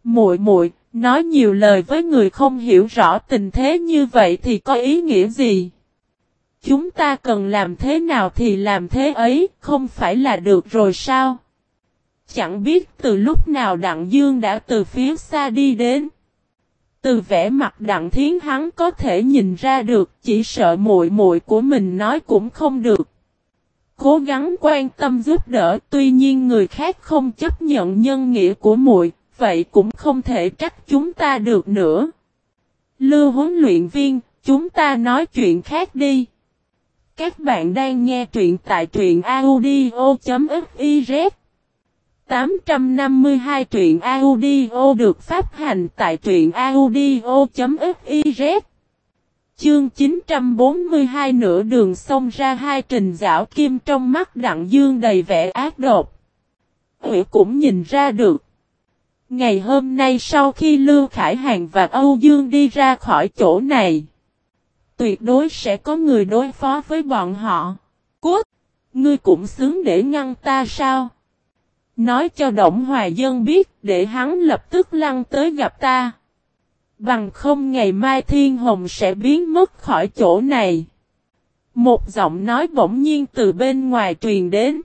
Muội muội, nói nhiều lời với người không hiểu rõ tình thế như vậy thì có ý nghĩa gì? Chúng ta cần làm thế nào thì làm thế ấy, không phải là được rồi sao? Chẳng biết từ lúc nào Đặng Dương đã từ phía xa đi đến. Từ vẻ mặt Đặng Thiến hắn có thể nhìn ra được, chỉ sợ muội muội của mình nói cũng không được. Cố gắng quan tâm giúp đỡ, tuy nhiên người khác không chấp nhận nhân nghĩa của muội, vậy cũng không thể trách chúng ta được nữa. Lưu huấn luyện viên, chúng ta nói chuyện khác đi. Các bạn đang nghe truyện tại truyện audio.fiz 852 truyện audio được phát hành tại truyện audio.fiz Chương 942 nửa đường xông ra hai trình dạo kim trong mắt đặng dương đầy vẻ ác độc. Ủy cũng nhìn ra được. Ngày hôm nay sau khi Lưu Khải Hàng và Âu Dương đi ra khỏi chỗ này, tuyệt đối sẽ có người đối phó với bọn họ. Cút! Ngươi cũng xứng để ngăn ta sao? Nói cho Động Hòa Dân biết để hắn lập tức lăn tới gặp ta. Bằng không ngày mai Thiên Hồng sẽ biến mất khỏi chỗ này. Một giọng nói bỗng nhiên từ bên ngoài truyền đến.